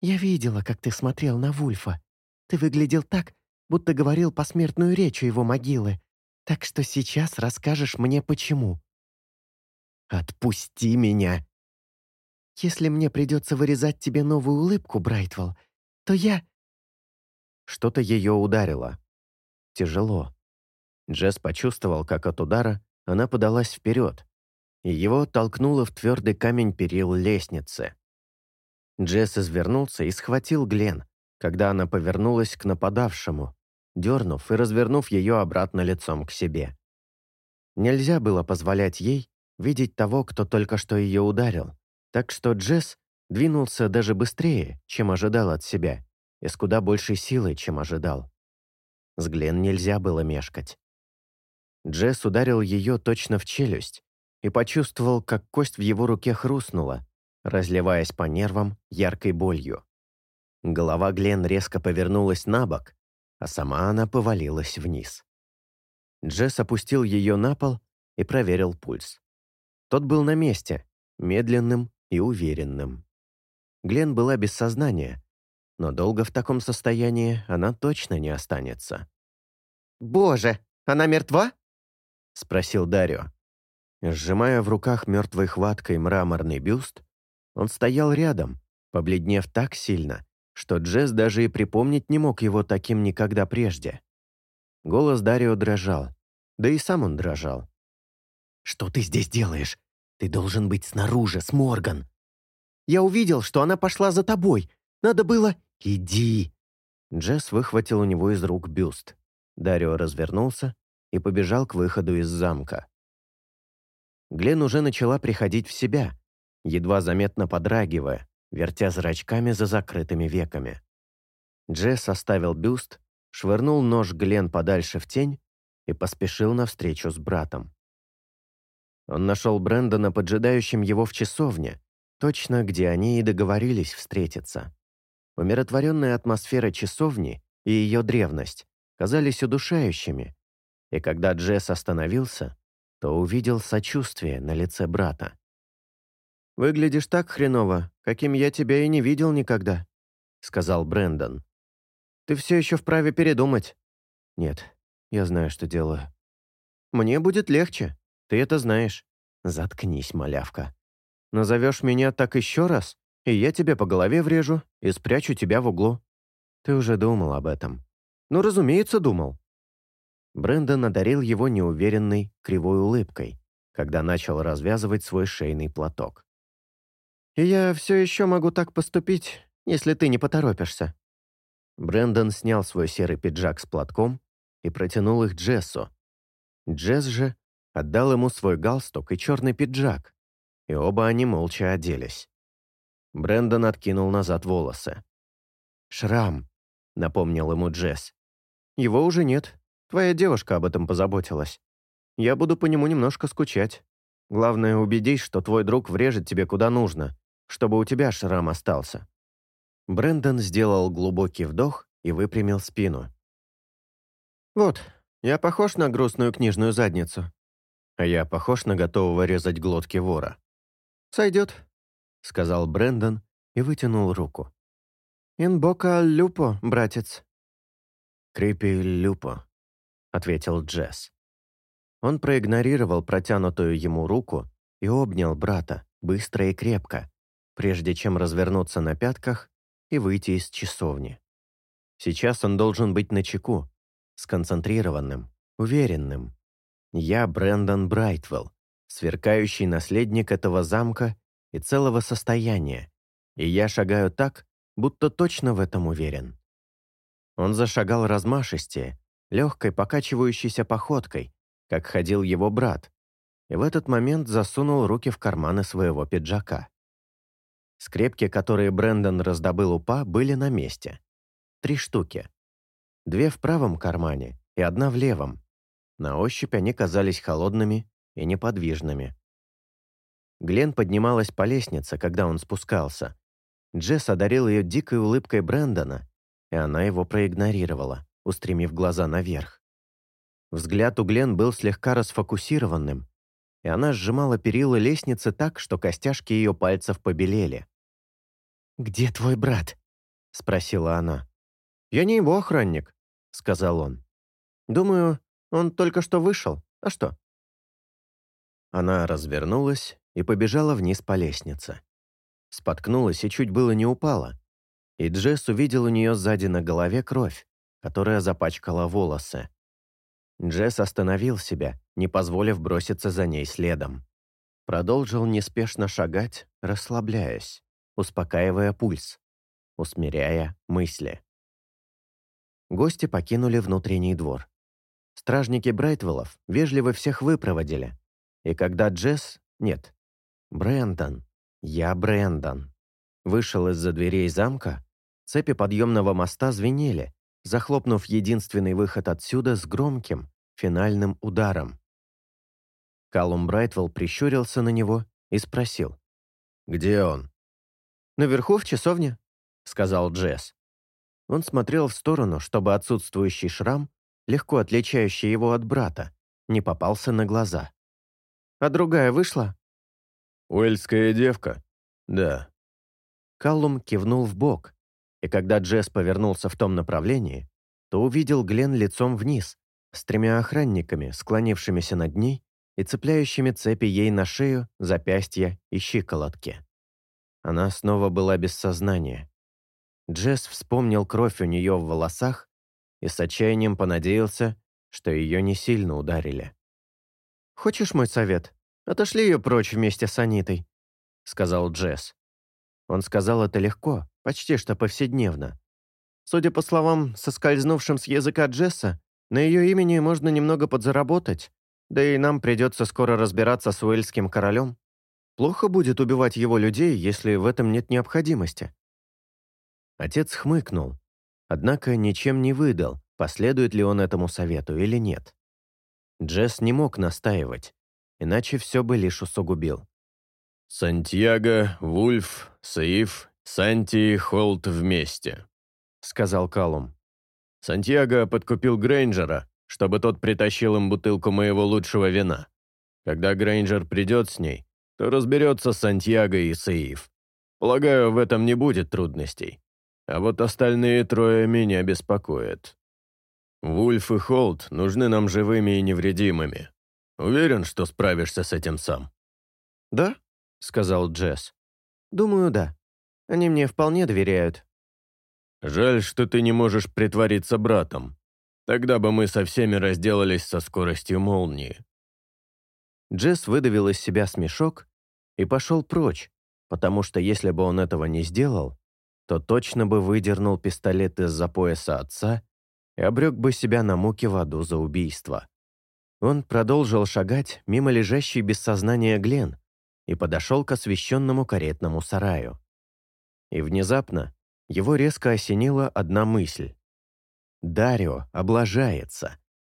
[SPEAKER 2] Я видела, как ты смотрел на Вульфа. Ты выглядел так, будто говорил посмертную речь у его могилы. Так что сейчас расскажешь мне, почему.
[SPEAKER 1] Отпусти меня!
[SPEAKER 2] Если мне придется вырезать тебе новую улыбку, Брайтвелл, то я...
[SPEAKER 1] Что-то ее ударило тяжело. Джесс почувствовал, как от удара она подалась вперед, и его толкнуло в твердый камень перил лестницы. Джесс извернулся и схватил Глен, когда она повернулась к нападавшему, дернув и развернув ее обратно лицом к себе. Нельзя было позволять ей видеть того, кто только что ее ударил, так что Джесс двинулся даже быстрее, чем ожидал от себя, и с куда большей силой, чем ожидал. С Глен нельзя было мешкать. Джесс ударил ее точно в челюсть и почувствовал, как кость в его руке хрустнула, разливаясь по нервам яркой болью. Голова Глен резко повернулась на бок, а сама она повалилась вниз. Джесс опустил ее на пол и проверил пульс. Тот был на месте, медленным и уверенным. Глен была без сознания, но долго в таком состоянии она точно не останется.
[SPEAKER 2] «Боже, она мертва?»
[SPEAKER 1] — спросил Дарио. Сжимая в руках мертвой хваткой мраморный бюст, он стоял рядом, побледнев так сильно, что Джесс даже и припомнить не мог его таким никогда прежде. Голос Дарио дрожал, да и сам он дрожал. Что ты здесь делаешь? Ты должен быть снаружи, с Морган.
[SPEAKER 2] Я увидел, что она пошла за тобой. Надо было...
[SPEAKER 1] Иди. Джесс выхватил у него из рук бюст. Дарио развернулся и побежал к выходу из замка. Глен уже начала приходить в себя, едва заметно подрагивая, вертя зрачками за закрытыми веками. Джесс оставил бюст, швырнул нож Глен подальше в тень и поспешил навстречу с братом. Он нашел Брэндона поджидающим его в часовне, точно где они и договорились встретиться. Умиротворенная атмосфера часовни и ее древность казались удушающими, и когда Джесс остановился, то увидел сочувствие на лице брата.
[SPEAKER 2] «Выглядишь так хреново, каким я тебя и не видел никогда», — сказал Брэндон. «Ты все еще вправе передумать». «Нет, я знаю, что делаю». «Мне будет легче, ты это знаешь».
[SPEAKER 1] «Заткнись, малявка».
[SPEAKER 2] «Назовешь меня так еще раз, и я тебе по голове врежу и спрячу тебя в углу».
[SPEAKER 1] «Ты уже думал об этом».
[SPEAKER 2] «Ну, разумеется, думал».
[SPEAKER 1] Брэндон одарил его неуверенной, кривой улыбкой, когда начал развязывать свой шейный платок.
[SPEAKER 2] «И я все еще могу так поступить, если ты не поторопишься».
[SPEAKER 1] Брэндон снял свой серый пиджак с платком и протянул их Джессу. Джесс же отдал ему свой галстук и черный пиджак, и оба они молча оделись. Брэндон откинул назад волосы. «Шрам», — напомнил ему Джесс.
[SPEAKER 2] «Его уже нет. Твоя девушка об этом позаботилась. Я буду по нему немножко скучать. Главное, убедись, что твой друг врежет тебе куда нужно, чтобы у тебя шрам остался».
[SPEAKER 1] Брэндон сделал глубокий вдох и выпрямил спину.
[SPEAKER 2] «Вот, я похож на грустную книжную задницу?»
[SPEAKER 1] «А я похож на готового резать глотки вора?»
[SPEAKER 2] «Сойдет», —
[SPEAKER 1] сказал Брэндон и вытянул руку.
[SPEAKER 2] «Инбока люпо, братец».
[SPEAKER 1] «Крипи люпо», — ответил Джесс. Он проигнорировал протянутую ему руку и обнял брата, быстро и крепко, прежде чем развернуться на пятках и выйти из часовни. Сейчас он должен быть начеку, сконцентрированным, уверенным. Я Брэндон Брайтвелл, сверкающий наследник этого замка и целого состояния, и я шагаю так, будто точно в этом уверен. Он зашагал размашистее, легкой покачивающейся походкой, как ходил его брат, и в этот момент засунул руки в карманы своего пиджака. Скрепки, которые Брэндон раздобыл у Па, были на месте. Три штуки. Две в правом кармане и одна в левом. На ощупь они казались холодными и неподвижными. Глен поднималась по лестнице, когда он спускался. Джесс одарил ее дикой улыбкой Брэндона, и она его проигнорировала, устремив глаза наверх. Взгляд у Глен был слегка расфокусированным, и она сжимала перила лестницы так, что костяшки ее пальцев побелели. «Где твой брат?» — спросила она.
[SPEAKER 2] «Я не его охранник», — сказал он. «Думаю, он только что вышел. А что?»
[SPEAKER 1] Она развернулась и побежала вниз по лестнице. Споткнулась и чуть было не упала. И Джесс увидел у нее сзади на голове кровь, которая запачкала волосы. Джесс остановил себя, не позволив броситься за ней следом. Продолжил неспешно шагать, расслабляясь успокаивая пульс, усмиряя мысли. Гости покинули внутренний двор. Стражники Брайтвеллов вежливо всех выпроводили. И когда Джесс... Нет, Брэндон, я Брэндон, вышел из-за дверей замка, цепи подъемного моста звенели, захлопнув единственный выход отсюда с громким, финальным ударом. Калум Брайтвелл прищурился на него и спросил. «Где он?»
[SPEAKER 2] «Наверху, в часовне», — сказал Джесс.
[SPEAKER 1] Он смотрел в сторону, чтобы отсутствующий шрам, легко отличающий его от брата, не попался на глаза.
[SPEAKER 2] «А другая вышла?»
[SPEAKER 3] «Уэльская девка?» «Да».
[SPEAKER 1] Каллум кивнул в бок, и когда Джесс повернулся в том направлении, то увидел Глен лицом вниз, с тремя охранниками, склонившимися над ней и цепляющими цепи ей на шею, запястья и щиколотки. Она снова была без сознания. Джесс вспомнил кровь у нее в волосах и с отчаянием понадеялся, что ее не сильно ударили.
[SPEAKER 2] «Хочешь мой совет? Отошли ее прочь вместе с Анитой», — сказал Джесс. Он сказал это легко, почти что повседневно. Судя по словам, соскользнувшим с языка Джесса, на ее имени можно немного подзаработать, да и нам придется скоро разбираться с Уэльским королем. Плохо будет убивать его людей, если в этом нет необходимости. Отец хмыкнул, однако ничем не выдал, последует ли он этому совету или нет. Джесс не мог настаивать, иначе все бы лишь усугубил.
[SPEAKER 3] «Сантьяго, Вульф, Саиф, Санти и Холт вместе», — сказал Калум. «Сантьяго подкупил Грейнджера, чтобы тот притащил им бутылку моего лучшего вина. Когда Грейнджер придет с ней, то разберется с Сантьяго и Саиф. Полагаю, в этом не будет трудностей. А вот остальные трое меня беспокоят. Вульф и Холт нужны нам живыми и невредимыми. Уверен, что справишься с этим сам?»
[SPEAKER 2] «Да?» — сказал Джесс. «Думаю, да. Они мне вполне доверяют».
[SPEAKER 3] «Жаль, что ты не можешь притвориться братом. Тогда бы мы со всеми разделались со скоростью молнии».
[SPEAKER 1] Джесс выдавил из себя смешок и пошел прочь, потому что если бы он этого не сделал, то точно бы выдернул пистолет из-за пояса отца и обрек бы себя на муки в аду за убийство. Он продолжил шагать мимо лежащей без сознания Глен и подошел к освещенному каретному сараю. И внезапно его резко осенила одна мысль. «Дарио облажается,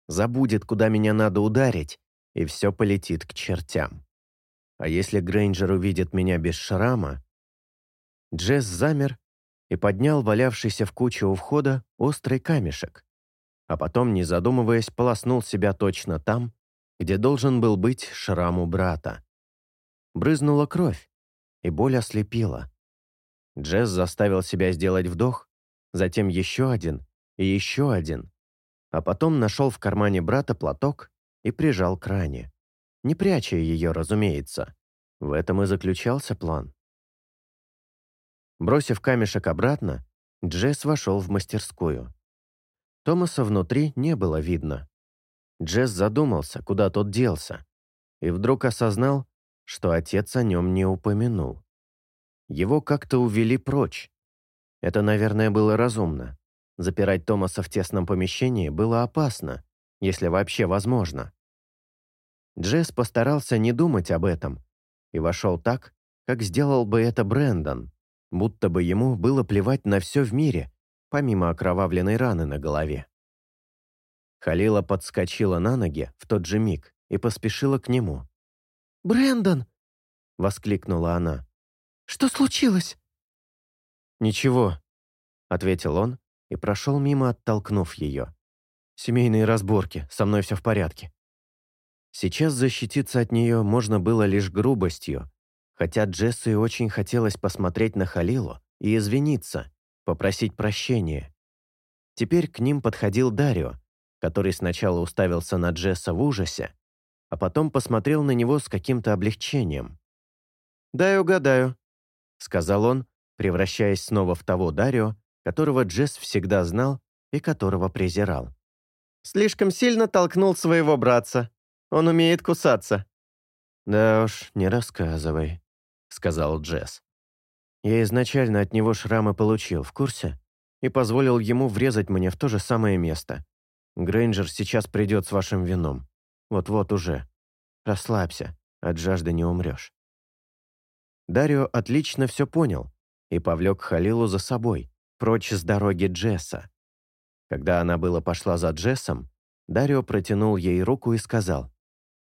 [SPEAKER 1] забудет, куда меня надо ударить, и все полетит к чертям. А если Грейнджер увидит меня без шрама...» Джесс замер и поднял валявшийся в куче у входа острый камешек, а потом, не задумываясь, полоснул себя точно там, где должен был быть шрам у брата. Брызнула кровь, и боль ослепила. Джесс заставил себя сделать вдох, затем еще один и еще один, а потом нашел в кармане брата платок и прижал к ране. Не пряча ее, разумеется. В этом и заключался план. Бросив камешек обратно, Джесс вошел в мастерскую. Томаса внутри не было видно. Джесс задумался, куда тот делся, и вдруг осознал, что отец о нем не упомянул. Его как-то увели прочь. Это, наверное, было разумно. Запирать Томаса в тесном помещении было опасно, если вообще возможно. Джесс постарался не думать об этом и вошел так, как сделал бы это Брэндон, будто бы ему было плевать на все в мире, помимо окровавленной раны на голове. Халила подскочила на ноги в тот же миг и поспешила к нему.
[SPEAKER 2] «Брэндон!»
[SPEAKER 1] — воскликнула она.
[SPEAKER 2] «Что случилось?»
[SPEAKER 1] «Ничего», — ответил он и прошел мимо, оттолкнув ее. «Семейные разборки, со мной все в порядке». Сейчас защититься от нее можно было лишь грубостью, хотя Джесси очень хотелось посмотреть на Халилу и извиниться, попросить прощения. Теперь к ним подходил Дарио, который сначала уставился на Джесса в ужасе, а потом посмотрел на него с каким-то облегчением.
[SPEAKER 2] «Дай угадаю», —
[SPEAKER 1] сказал он, превращаясь снова в того Дарио, которого Джесс всегда знал и которого презирал.
[SPEAKER 2] «Слишком сильно толкнул своего братца. Он умеет кусаться».
[SPEAKER 1] «Да уж, не рассказывай», — сказал Джесс. «Я изначально от него шрамы получил, в курсе? И позволил ему врезать мне в то же самое место. Грейнджер сейчас придет с вашим вином. Вот-вот уже. Расслабься, от жажды не умрешь». Дарио отлично все понял и повлек Халилу за собой, прочь с дороги Джесса. Когда она было пошла за Джессом, Дарио протянул ей руку и сказал,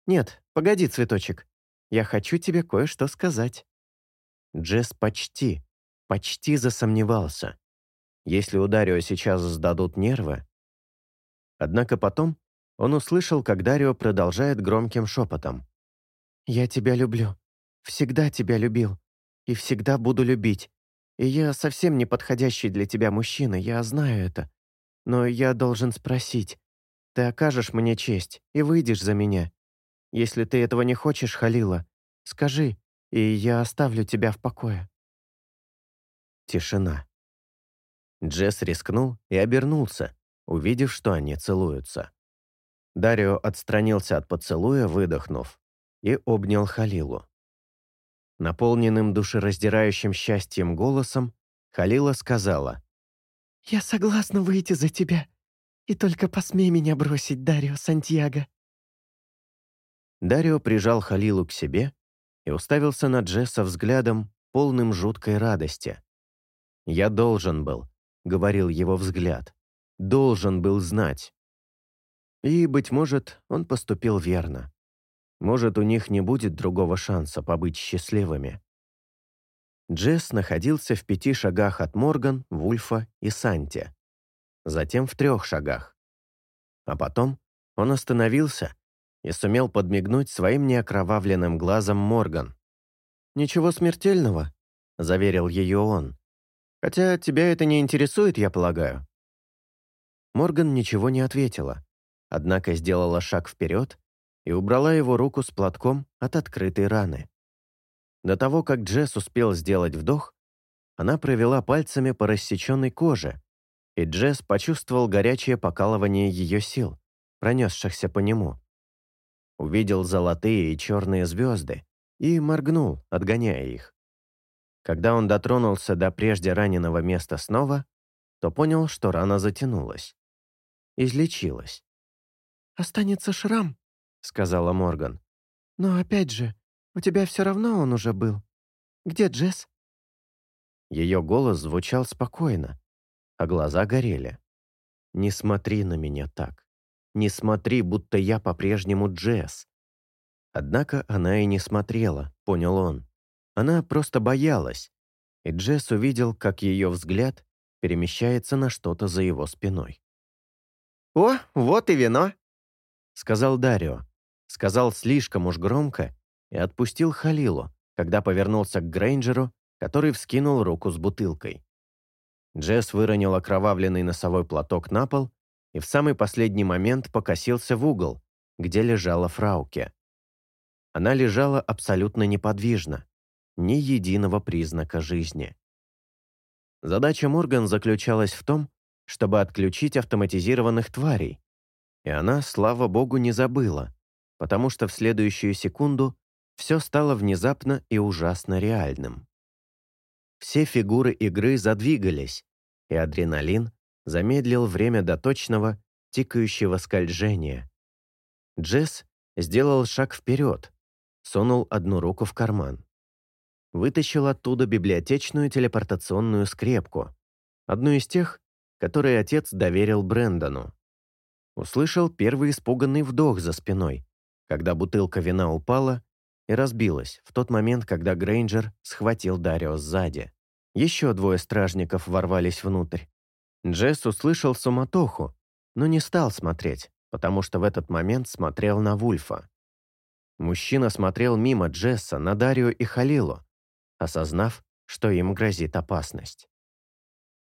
[SPEAKER 1] «Нет, погоди, цветочек, я хочу тебе кое-что сказать». Джесс почти, почти засомневался. Если у Дарио сейчас сдадут нервы... Однако потом он услышал, как Дарио продолжает громким шепотом.
[SPEAKER 2] «Я тебя люблю. Всегда тебя любил. И всегда буду любить. И я совсем не подходящий для тебя мужчина, я знаю это. Но я должен спросить. Ты окажешь мне честь и выйдешь за меня. Если ты этого не хочешь, Халила, скажи, и я оставлю тебя в покое».
[SPEAKER 1] Тишина. Джесс рискнул и обернулся, увидев, что они целуются. Дарио отстранился от поцелуя, выдохнув, и обнял Халилу. Наполненным душераздирающим счастьем голосом Халила сказала,
[SPEAKER 4] «Я согласна выйти за тебя, и только посмей меня бросить, Дарио Сантьяго».
[SPEAKER 1] Дарио прижал Халилу к себе и уставился на Джесса взглядом, полным жуткой радости. «Я должен был», — говорил его взгляд, — «должен был знать». И, быть может, он поступил верно. Может, у них не будет другого шанса побыть счастливыми. Джесс находился в пяти шагах от Морган, Вульфа и Санти. Затем в трех шагах. А потом он остановился и сумел подмигнуть своим неокровавленным глазом Морган. «Ничего смертельного», — заверил ее он. «Хотя тебя это не интересует, я полагаю». Морган ничего не ответила, однако сделала шаг вперед и убрала его руку с платком от открытой раны. До того, как Джесс успел сделать вдох, она провела пальцами по рассеченной коже, и Джесс почувствовал горячее покалывание ее сил, пронесшихся по нему увидел золотые и черные звезды и моргнул, отгоняя их. Когда он дотронулся до прежде раненого места снова, то понял, что рана затянулась. Излечилась.
[SPEAKER 4] «Останется шрам», — сказала Морган. «Но опять же, у тебя все равно он уже был. Где Джесс?»
[SPEAKER 1] Ее голос звучал спокойно, а глаза горели. «Не смотри на меня так. Не смотри, будто я по-прежнему Джесс. Однако она и не смотрела, понял он. Она просто боялась. И Джесс увидел, как ее взгляд перемещается на что-то за его спиной.
[SPEAKER 2] «О, вот и вино!»
[SPEAKER 1] — сказал Дарио. Сказал слишком уж громко и отпустил Халилу, когда повернулся к Грейнджеру, который вскинул руку с бутылкой. Джесс выронил окровавленный носовой платок на пол и в самый последний момент покосился в угол, где лежала Фрауке. Она лежала абсолютно неподвижно, ни единого признака жизни. Задача Морган заключалась в том, чтобы отключить автоматизированных тварей, и она, слава богу, не забыла, потому что в следующую секунду все стало внезапно и ужасно реальным. Все фигуры игры задвигались, и адреналин замедлил время до точного, тикающего скольжения. Джесс сделал шаг вперед, сунул одну руку в карман. Вытащил оттуда библиотечную телепортационную скрепку, одну из тех, которые отец доверил Брэндону. Услышал первый испуганный вдох за спиной, когда бутылка вина упала и разбилась в тот момент, когда Грейнджер схватил Дарио сзади. Еще двое стражников ворвались внутрь. Джесс услышал суматоху, но не стал смотреть, потому что в этот момент смотрел на Вульфа. Мужчина смотрел мимо Джесса на Дарью и Халилу, осознав, что им грозит опасность.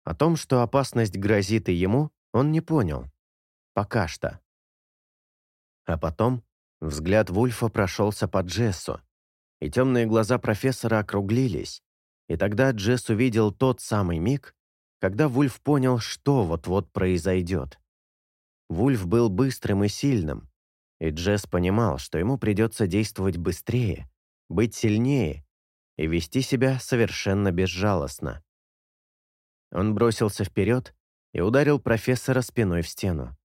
[SPEAKER 1] О том, что опасность грозит и ему, он не понял. Пока что. А потом взгляд Вульфа прошелся по Джессу, и темные глаза профессора округлились, и тогда Джесс увидел тот самый миг, когда Вульф понял, что вот-вот произойдет. Вульф был быстрым и сильным, и Джесс понимал, что ему придется действовать быстрее, быть сильнее и вести себя совершенно безжалостно. Он бросился вперед и ударил профессора спиной в стену.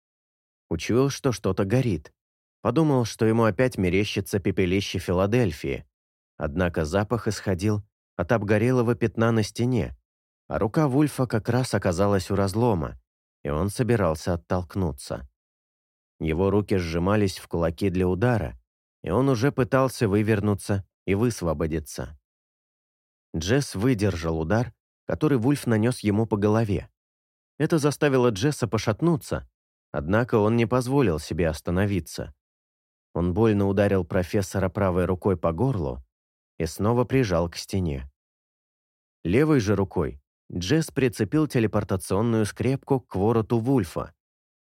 [SPEAKER 1] Учуял, что что-то горит. Подумал, что ему опять мерещится пепелище Филадельфии. Однако запах исходил от обгорелого пятна на стене, а рука Вульфа как раз оказалась у разлома, и он собирался оттолкнуться. Его руки сжимались в кулаки для удара, и он уже пытался вывернуться и высвободиться. Джесс выдержал удар, который Вульф нанес ему по голове. Это заставило Джесса пошатнуться, однако он не позволил себе остановиться. Он больно ударил профессора правой рукой по горлу и снова прижал к стене. Левой же рукой Джесс прицепил телепортационную скрепку к вороту Вульфа,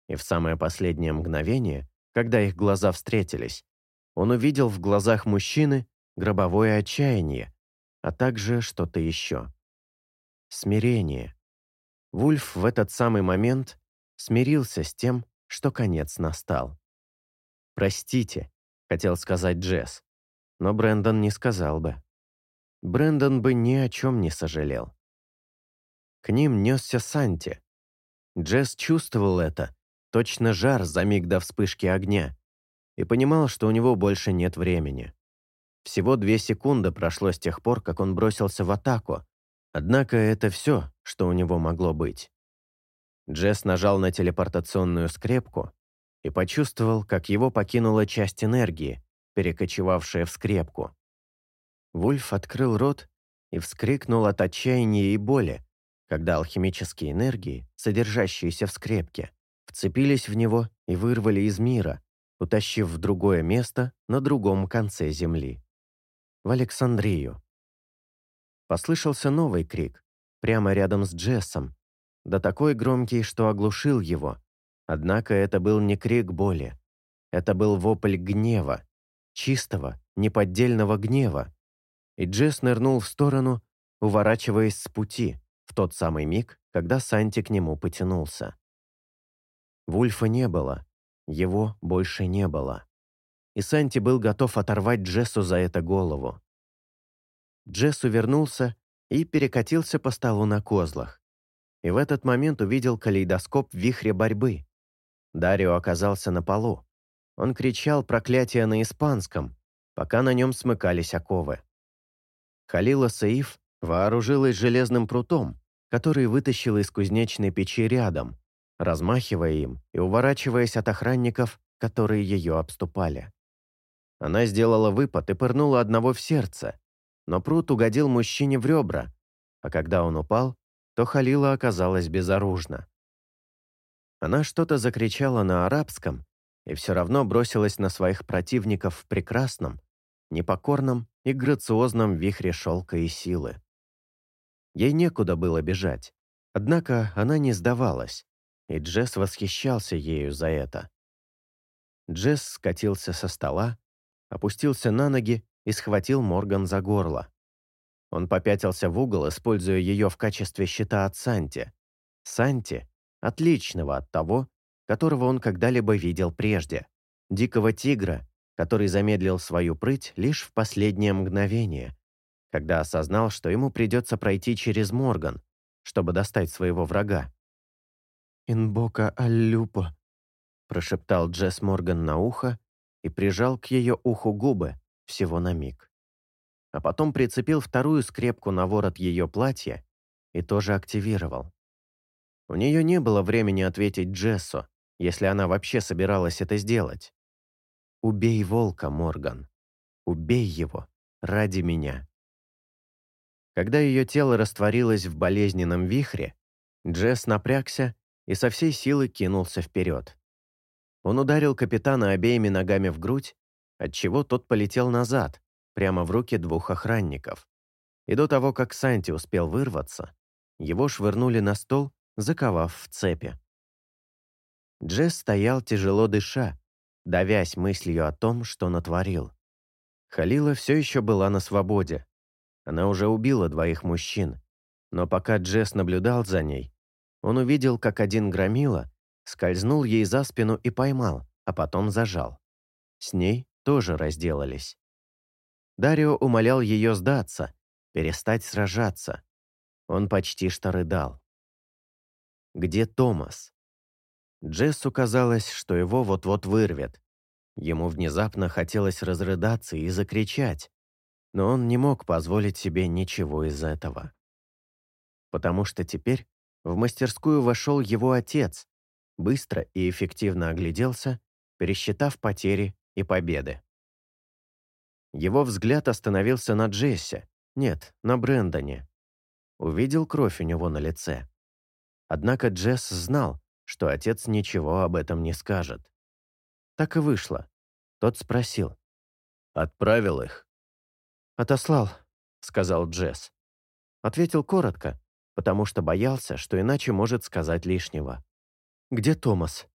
[SPEAKER 1] и в самое последнее мгновение, когда их глаза встретились, он увидел в глазах мужчины гробовое отчаяние, а также что-то еще. Смирение. Вульф в этот самый момент смирился с тем, что конец настал. «Простите», — хотел сказать Джесс, но Брэндон не сказал бы. Брэндон бы ни о чем не сожалел. К ним несся Санти. Джесс чувствовал это, точно жар за миг до вспышки огня, и понимал, что у него больше нет времени. Всего две секунды прошло с тех пор, как он бросился в атаку, однако это все, что у него могло быть. Джесс нажал на телепортационную скрепку и почувствовал, как его покинула часть энергии, перекочевавшая в скрепку. Вульф открыл рот и вскрикнул от отчаяния и боли, когда алхимические энергии, содержащиеся в скрепке, вцепились в него и вырвали из мира, утащив в другое место на другом конце земли. В Александрию. Послышался новый крик, прямо рядом с Джессом, да такой громкий, что оглушил его. Однако это был не крик боли. Это был вопль гнева, чистого, неподдельного гнева. И Джесс нырнул в сторону, уворачиваясь с пути, в тот самый миг, когда Санти к нему потянулся. Вульфа не было, его больше не было. И Санти был готов оторвать Джессу за это голову. Джесс увернулся и перекатился по столу на козлах и в этот момент увидел калейдоскоп в вихре борьбы. Дарио оказался на полу. Он кричал проклятие на испанском, пока на нем смыкались оковы. Халила Саиф вооружилась железным прутом, который вытащила из кузнечной печи рядом, размахивая им и уворачиваясь от охранников, которые ее обступали. Она сделала выпад и пырнула одного в сердце, но прут угодил мужчине в ребра, а когда он упал, то Халила оказалась безоружна. Она что-то закричала на арабском и все равно бросилась на своих противников в прекрасном, непокорном и грациозном вихре шелка и силы. Ей некуда было бежать, однако она не сдавалась, и Джесс восхищался ею за это. Джесс скатился со стола, опустился на ноги и схватил Морган за горло. Он попятился в угол, используя ее в качестве щита от Санти. Санти, отличного от того, которого он когда-либо видел прежде. Дикого тигра, который замедлил свою прыть лишь в последнее мгновение, когда осознал, что ему придется пройти через Морган, чтобы достать своего врага.
[SPEAKER 4] «Инбока Аллюпо», — прошептал Джесс Морган на ухо и прижал к ее уху губы всего на миг а потом прицепил вторую скрепку на ворот ее платья и тоже активировал. У нее не было времени ответить Джессу, если она вообще собиралась это сделать. «Убей волка, Морган. Убей его. Ради меня». Когда ее тело растворилось в болезненном вихре, Джесс напрягся и со всей силы кинулся вперед. Он ударил капитана обеими ногами в грудь, отчего тот полетел назад, прямо в руки двух охранников. И до того, как Санти успел вырваться, его швырнули на стол, заковав в цепи. Джесс стоял тяжело дыша, давясь мыслью о том, что натворил. Халила все еще была на свободе. Она уже убила двоих мужчин. Но пока Джесс наблюдал за ней, он увидел, как один громила скользнул ей за спину и поймал, а потом зажал. С ней тоже разделались. Дарио умолял ее сдаться, перестать сражаться. Он почти что рыдал. Где Томас? Джессу казалось, что его вот-вот вырвет. Ему внезапно хотелось разрыдаться и закричать, но он не мог позволить себе ничего из этого. Потому что теперь в мастерскую вошел его отец, быстро и эффективно огляделся, пересчитав потери и победы. Его взгляд остановился на Джессе, нет, на Брэндоне. Увидел кровь у него на лице. Однако Джесс знал, что отец ничего об этом не скажет. Так и вышло. Тот спросил.
[SPEAKER 3] «Отправил их?»
[SPEAKER 4] «Отослал», — сказал Джесс. Ответил коротко, потому что боялся, что иначе может сказать лишнего. «Где Томас?»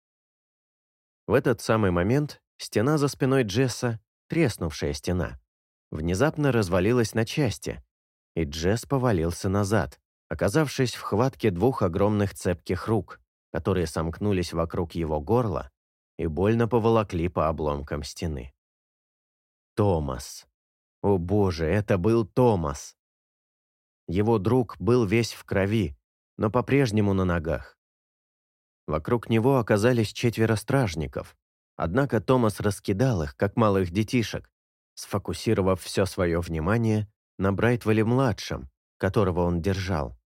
[SPEAKER 4] В этот самый момент стена за спиной Джесса треснувшая стена, внезапно развалилась на части, и Джесс повалился назад, оказавшись в хватке двух огромных цепких рук, которые сомкнулись вокруг его горла
[SPEAKER 1] и больно поволокли по обломкам стены. Томас. О боже, это был Томас. Его друг был весь в крови, но по-прежнему на ногах. Вокруг него оказались четверо стражников, однако Томас раскидал их, как малых детишек, сфокусировав все свое внимание на Брайтвеле-младшем, которого он держал.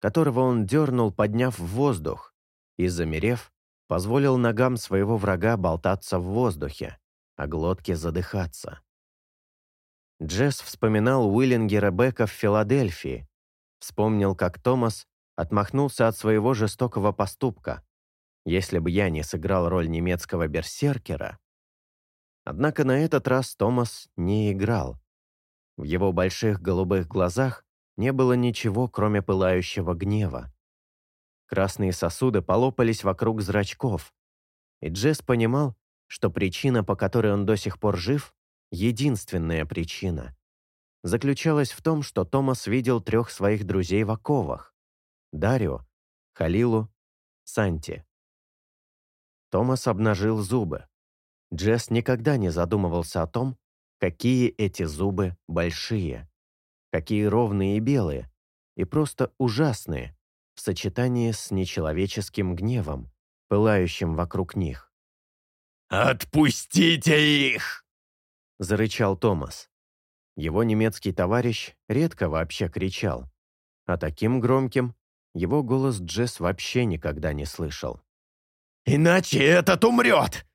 [SPEAKER 1] Которого он дернул, подняв в воздух, и, замерев, позволил ногам своего врага болтаться в воздухе, а глотке задыхаться. Джесс вспоминал Уиллингера Бека в Филадельфии, вспомнил, как Томас отмахнулся от своего жестокого поступка. Если бы я не сыграл роль немецкого берсеркера... Однако на этот раз Томас не играл. В его больших голубых глазах не было ничего, кроме пылающего гнева. Красные сосуды полопались вокруг зрачков, и Джесс понимал, что причина, по которой он до сих пор жив, единственная причина, заключалась в том, что Томас видел трех своих друзей в оковах – Дарио, Халилу, Санти. Томас обнажил зубы. Джесс никогда не задумывался о том, какие эти зубы большие, какие ровные и белые, и просто ужасные в сочетании с нечеловеческим гневом, пылающим вокруг них.
[SPEAKER 3] «Отпустите их!» — зарычал Томас.
[SPEAKER 1] Его немецкий товарищ редко вообще кричал, а таким громким его голос Джесс вообще никогда не слышал.
[SPEAKER 3] «Иначе этот умрет!»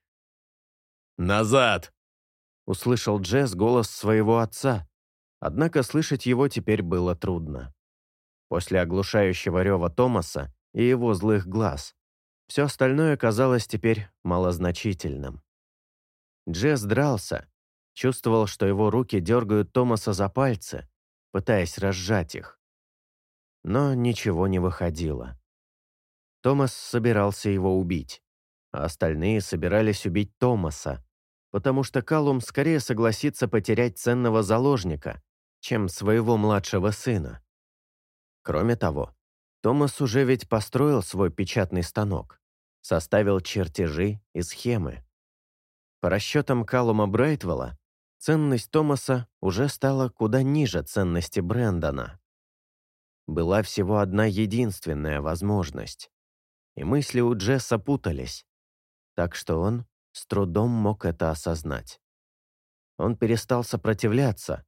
[SPEAKER 3] «Назад!»
[SPEAKER 1] — услышал Джесс голос своего отца, однако слышать его теперь было трудно. После оглушающего рева Томаса и его злых глаз все остальное казалось теперь малозначительным. Джесс дрался, чувствовал, что его руки дергают Томаса за пальцы, пытаясь разжать их. Но ничего не выходило. Томас собирался его убить, а остальные собирались убить Томаса, потому что Калум скорее согласится потерять ценного заложника, чем своего младшего сына. Кроме того, Томас уже ведь построил свой печатный станок, составил чертежи и схемы. По расчетам Калума Брайтвелла, ценность Томаса уже стала куда ниже ценности Брэндона. Была всего одна единственная возможность. И мысли у Джесса путались, так что он с трудом мог это осознать. Он перестал сопротивляться,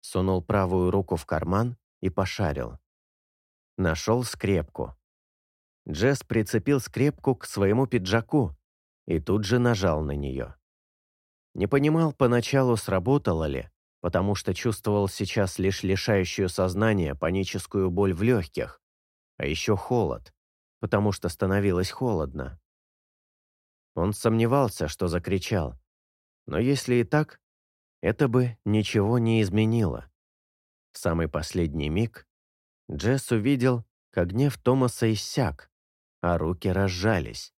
[SPEAKER 1] сунул правую руку в карман и пошарил. Нашел скрепку. Джесс прицепил скрепку к своему пиджаку и тут же нажал на нее. Не понимал поначалу, сработало ли, потому что чувствовал сейчас лишь лишающую сознания паническую боль в легких, а еще холод, потому что становилось холодно. Он сомневался, что закричал, но если и так, это бы ничего не изменило. В самый последний миг Джесс увидел, как гнев Томаса иссяк, а руки разжались,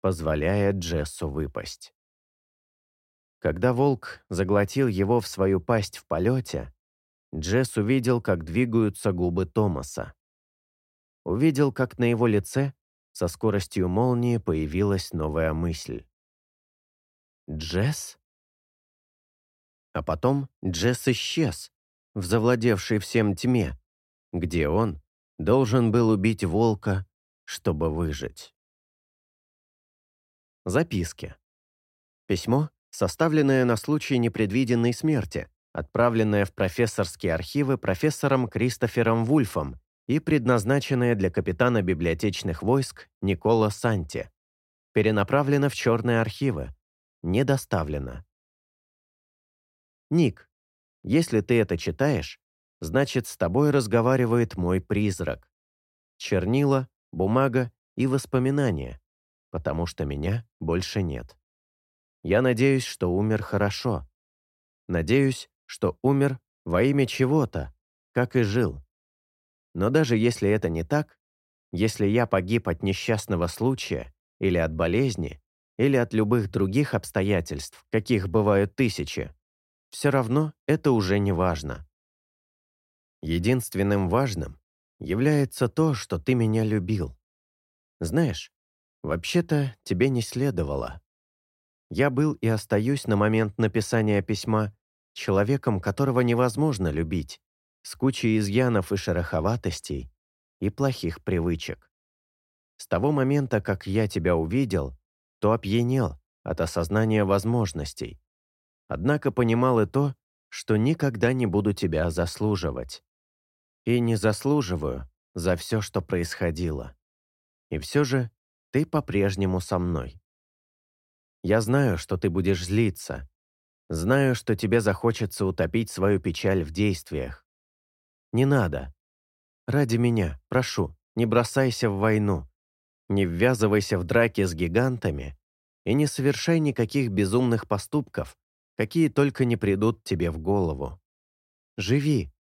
[SPEAKER 1] позволяя Джессу выпасть. Когда волк заглотил его в свою пасть в полете, Джесс увидел, как двигаются губы Томаса. Увидел, как на его лице со скоростью молнии появилась новая мысль. «Джесс?» А потом Джесс исчез, в завладевшей всем тьме, где он должен был убить волка, чтобы выжить. Записки. Письмо, составленное на случай непредвиденной смерти, отправленное в профессорские архивы профессором Кристофером Вульфом и предназначенное для капитана библиотечных войск Никола Санти. Перенаправлено в черные архивы. Не доставлено. Ник, если ты это читаешь, значит, с тобой разговаривает мой призрак. Чернила, бумага и воспоминания, потому что меня больше нет. Я надеюсь, что умер хорошо. Надеюсь, что умер во имя чего-то, как и жил. Но даже если это не так, если я погиб от несчастного случая или от болезни, или от любых других обстоятельств, каких бывают тысячи, все равно это уже не важно. Единственным важным является то, что ты меня любил. Знаешь, Вообще-то, тебе не следовало. Я был и остаюсь на момент написания письма человеком, которого невозможно любить, с кучей изъянов и шероховатостей и плохих привычек. С того момента, как я тебя увидел, то опьянел от осознания возможностей. Однако понимал и то, что никогда не буду тебя заслуживать. И не заслуживаю за все, что происходило. И все же ты по-прежнему со мной. Я знаю, что ты будешь злиться. Знаю, что тебе захочется утопить свою печаль в действиях. Не надо. Ради меня, прошу, не бросайся в войну. Не ввязывайся в драки с гигантами и не совершай никаких безумных поступков, какие только не придут тебе в голову. Живи,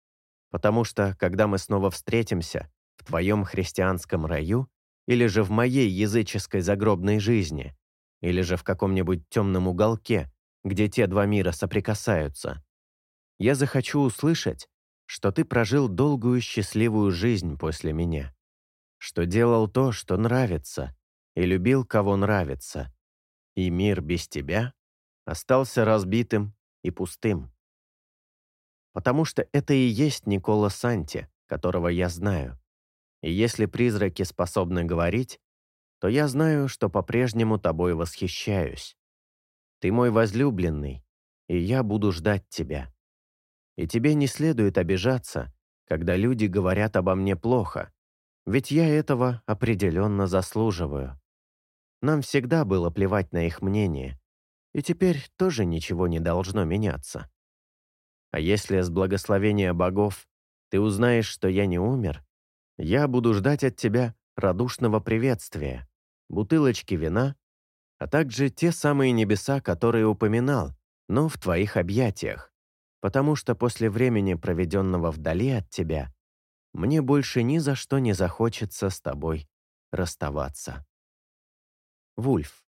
[SPEAKER 1] потому что, когда мы снова встретимся в твоем христианском раю или же в моей языческой загробной жизни, или же в каком-нибудь темном уголке, где те два мира соприкасаются, я захочу услышать, что ты прожил долгую счастливую жизнь после меня, что делал то, что нравится, и любил, кого нравится, и мир без тебя остался разбитым и пустым. Потому что это и есть Никола Санти, которого я знаю. И если призраки способны говорить, то я знаю, что по-прежнему тобой восхищаюсь. Ты мой возлюбленный, и я буду ждать тебя. И тебе не следует обижаться, когда люди говорят обо мне плохо, ведь я этого определенно заслуживаю. Нам всегда было плевать на их мнение, и теперь тоже ничего не должно меняться. А если с благословения богов ты узнаешь, что я не умер, я буду ждать от тебя радушного приветствия, бутылочки вина, а также те самые небеса, которые упоминал, но в твоих объятиях, потому что после времени, проведенного вдали от тебя, мне больше ни за что не захочется с тобой расставаться. Вульф.